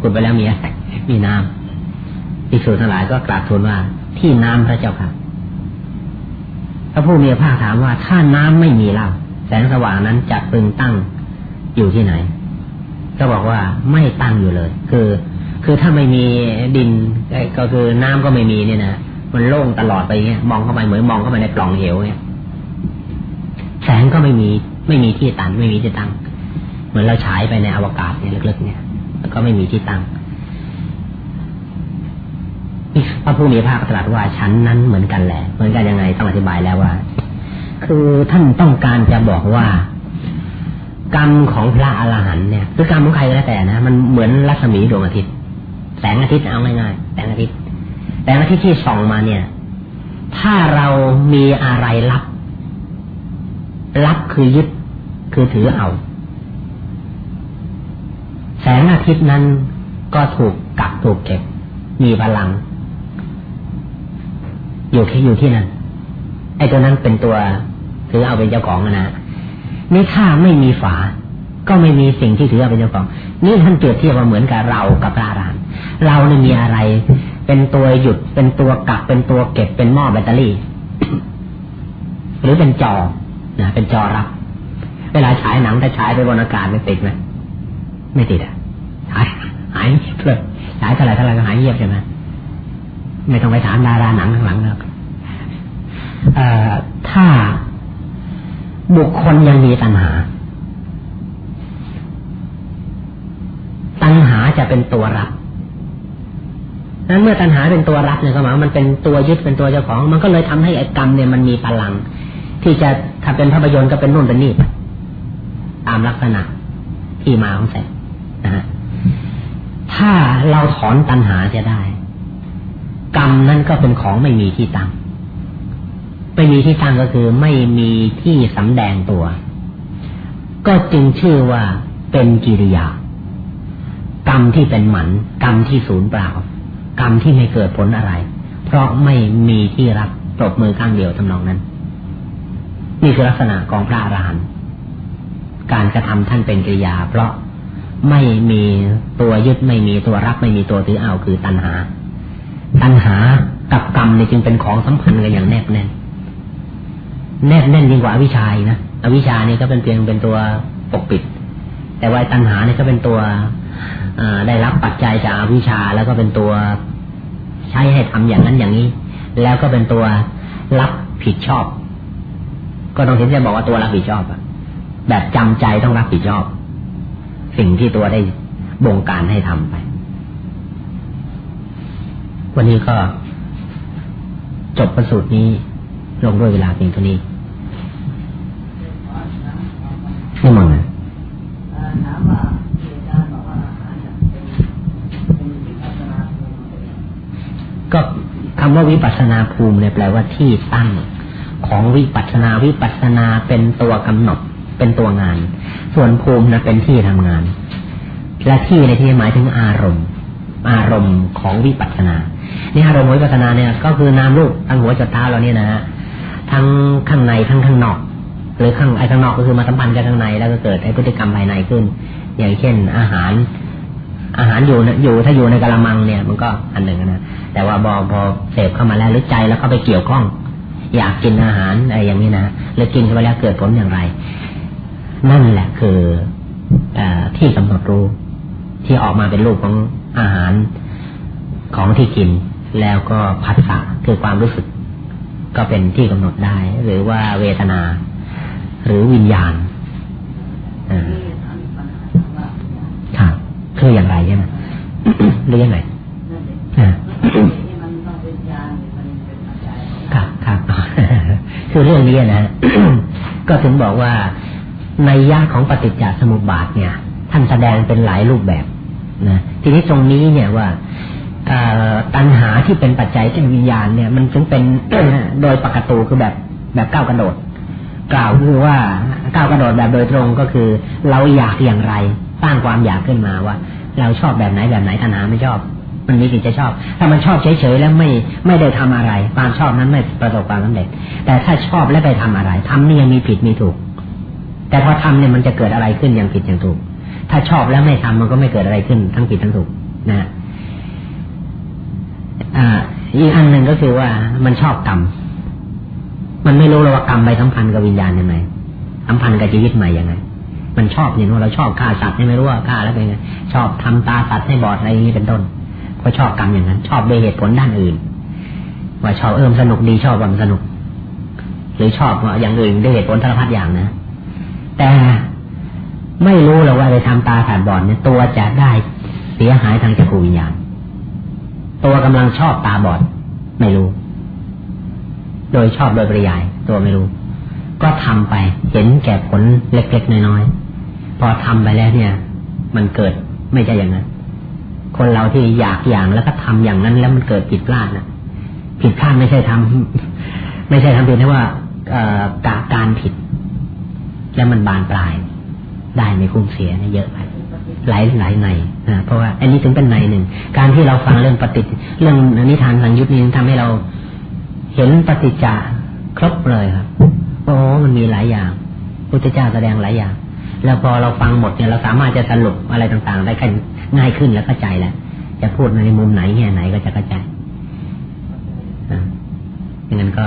ขุดไปแล้วมีอะไรมีน้ำภิกษุทั้งหลายก็กราบทูลว่า ที่น้ำพระเจ้าค่ะพระผู้มีพระภาคถามว่าถ้าน้ำไม่มีเล่าแสงสว่างนั้นจะพึงตั้งอยู่ที่ไหน ก็บอกว่าไม่ตั้งอยู่เลย คือ คือถ้าไม่มีดินก็คือน้ำก็ไม่มีเนี่ยนะมันโล่งตลอดไปเงี้ยมองเข้าไปเหมือนมองเข้าไปในปล่องเหวเนี่ยแสงก็ไม่มีไม่มีที่ตันไม่มีที่ตั้ง เหมือนเราฉายไปในอวกาศเนี่ยลึกๆเนี่ยแล้วก็ไม่มีที่ตั้งพระผู้มีพระภาคตรัสว่าชั้นนั้นเหมือนกันแหละ เหมือนกันยังไงต้องอธิบายแล้วว่า คือท่านต้องการจะบอกว่า กรรมของพระอรหันต์เนี่ยคือกรรมของใครก็แล้วแต่นะ มันเหมือนรัศมีดวงอาทิตย์ แสงอาทิตย์เอาง่ายๆแสงอาทิตย์แสงอาทิตย์ที่ส่องมาเนี่ย ถ้าเรามีอะไรรับรับคือยึดคือถือเอา แสงอาทิตย์นั้นก็ถูกกักถูกเก็บ มีพลัง อยู่แค่อยู่ที่นั่นไอ้ตัวนั้นเป็นตัวถือเอาเป็นเจ้าของนะนี่ถ้าไม่มีฝา ก็ไม่มีสิ่งที่ถือเอาเป็นเจ้าของ นี่ท่านเปรียบเทียบว่าเหมือนกับเรากับพระอรหันต เราเนี่ยมีอะไร เป็นตัวหยุด เป็นตัวกัก เป็นตัวเก็บ เป็นหม้อแบตเตอรี่ หรือเป็นจอนะเป็นจอรับ เวลาฉายหนังถ้าฉายไปบนอากาศไม่ติดไหมไม่ติดอะหายหายเลยฉายเท่าไหร่เท่าไหร่ก็หายเงียบใช่ไหมไม่ต้องไปถามดาราหนังข้างหลังแล้วถ้าบุคคลยังมีตัณหา ตัณหาจะเป็นตัวรับ นั้นเมื่อตัณหาเป็นตัวรับเนี่ยก็หมายมันเป็นตัวยึดเป็นตัวเจ้าของ มันก็เลยทำให้อกรรมเนี่ยมันมีพลัง ที่จะถ้าเป็นภาพยนตร์ก็เป็นนู่นเป็นนี่ตามลักษณะที่มาของแสงนะฮะถ้าเราถอนตัณหาจะได้ กรรมนั่นก็เป็นของไม่มีที่ตั้งไม่มีที่ตั้งก็คือไม่มีที่สำแดงตัว ก็จึงชื่อว่าเป็นกิริยา กรรมที่เป็นหมัน กรรมที่ศูนย์เปล่า กรรมที่ไม่เกิดผลอะไร เพราะไม่มีที่รับปรบมือข้างเดียวทำนองนั้น นี่คือลักษณะของพระอรหันต์การกระทำท่านเป็นกิริยา เพราะไม่มีตัวยึดไม่มีตัวรับไม่มีตัวถือเอาคือตัณหา ตัณหากับกรรมนี่จึงเป็นของสัมพันธ์กันอย่างแนบแน่น แนบแน่นยิ่งกว่าอวิชานะอวิชานี่ก็เป็นเพียงเป็นตัวปกปิด แต่ว่าตัณหาเนี่ยก็เป็นตัว ได้รับปัจจัยจากอวิชาแล้วก็เป็นตัวใช้ให้ทำอย่างนั้นอย่างนี้ แล้วก็เป็นตัวรับผิดชอบ ก็ต้องเห็นจะบอกว่าตัวรับผิดชอบอะแบบจำใจต้องรับผิดชอบ สิ่งที่ตัวได้บงการให้ทำไป วันนี้ก็จบประสูตรนี้ลงด้วยเวลาเพียงเท่านี้ไม่มองนะ ก็คำว่าวิปัสนาภูมิเนี่ยแปลว่าที่ตั้งของวิปัสนาวิปัสนาเป็นตัวกำหนดเป็นตัวงาน ส่วนภูมินะเป็นที่ทำงาน และที่ในที่หมายถึงอารมณ์ อารมณ์ของวิปัสนานี่อารมณ์วิปัสนาเนี่ย ก็คือนามรูปทั้งหัวจดเท้าเราเนี่ยนะฮะทั้งข้างในทั้งข้างนอก หรือข้างไอ้ข้างนอกก็คือมาสัมพันธ์กันข้างในแล้วก็เกิดไอ้พฤติกรรมภายในขึ้น อย่างเช่นอาหาร อาหารอยู่อยู่ถ้าอยู่ในกะละมังเนี่ย มันก็อันหนึ่งนะแต่ว่าพอพอเสพเข้ามาแล้วหรือใจแล้วก็ไปเกี่ยวข้อง อยากกินอาหารอะไรอย่างนี้นะหรือกินเข้าไปแล้วเกิดผลอย่างไร นั่นแหละคืออที่กำหนดรู้ ที่ออกมาเป็นรูปของอาหารของที่กิน แล้วก็ผัสสะคือความรู้สึก ก็เป็นที่กำหนดได้ หรือว่าเวทนา หรือวิญญาณครับ คืออย่างไรใช่ไหมหรือยังไงครับครับคือเรื่องนี้นะก็ถึงบอกว่าในยาของปฏิจจสมุปบาทเนี่ย ท่านแสดงเป็นหลายรูปแบบนะทีนี้ตรงนี้เนี่ยว่าตัณหาที่เป็นปัจจัยที่วิญญาณเนี่ย มันถึงเป็นโดยปกติคือแบบแบบก้าวกระโดด กล่าวคือว่าก้าวกระโดดแบบโดยตรงก็คือ เราอยากอย่างไร สร้างความอยากขึ้นมาว่า เราชอบแบบไหนแบบไหนตัณหาไม่ชอบ มันมีสิทธิ์จะชอบ ถ้ามันชอบเฉยๆแล้วไม่ไม่ได้ทำอะไร ความชอบนั้นไม่ประสบความสำเร็จ แต่ถ้าชอบแล้วไปทำอะไรทำนี่ยังมีผิดมีถูก แต่พอทำเนี่ยมันจะเกิดอะไรขึ้นอย่างผิดอย่างถูก ถ้าชอบแล้วไม่ทำมันก็ไม่เกิดอะไรขึ้นทั้งผิดทั้งถูกนะอ่าอีกอันหนึ่งก็คือว่ามันชอบกรรมมันไม่รู้เลยว่ากรรมไปสัมพันธ์กับวิญญาณยังไงสัมพันธ์กับชีวิตใหม่ยังไง มันชอบเห็นว่าเราชอบฆ่าสัตว์ไม่รู้ว่าฆ่าแล้วเป็นไงชอบทำตาสัตว์ให้บอดอะไรอย่างนี้เป็นต้นก็ชอบกรรมอย่างนั้น ชอบด้วยเหตุผลด้านอื่น ว่าชอบเอิมสนุกดีชอบควันสนุก หรือชอบว่าอย่างอื่นด้วยเหตุผลสารพัดอย่างนะ แต่ไม่รู้หรอกว่าไปทำตาสัตว์บอดเนี่ยตัวจะได้เสียหายทางจักรวิญญาณตัวกำลังชอบตาบอด ไม่รู้ โดยชอบโดยปริยาย ตัวไม่รู้ ก็ทำไปเห็นแก่ผลเล็กๆน้อยๆ พอทำไปแล้วเนี่ย มันเกิดไม่ใช่อย่างนั้น คนเราที่อยากอย่างแล้วก็ทำอย่างนั้น แล้วมันเกิดผิดพลาดนะผิดพลาดไม่ใช่ทำไม่ใช่ทำผิดนะว่าอกาการผิด แล้วมันบานปลาย ได้ไม่คุ้มเสียนะเยอะไปหลายหลายในนะเพราะว่าอันนี้ถึงเป็นในหนึ่ง การที่เราฟังเรื่องปฏิเรื่องนิทานสังยุตนี้ทำให้เราเห็นปฏิจจาครบเลยครับโอ้มันมีหลายอย่างพุทธเจ้าแสดงหลายอย่าง แล้วพอเราฟังหมดเนี่ยเราสามารถจะสรุปอะไรต่างๆ ได้กันง่ายขึ้นแล้วเข้าใจแล้วจะพูดในมุมไหนแง่ไหนก็จะเข้าใจอ่าอย่างนั้นก็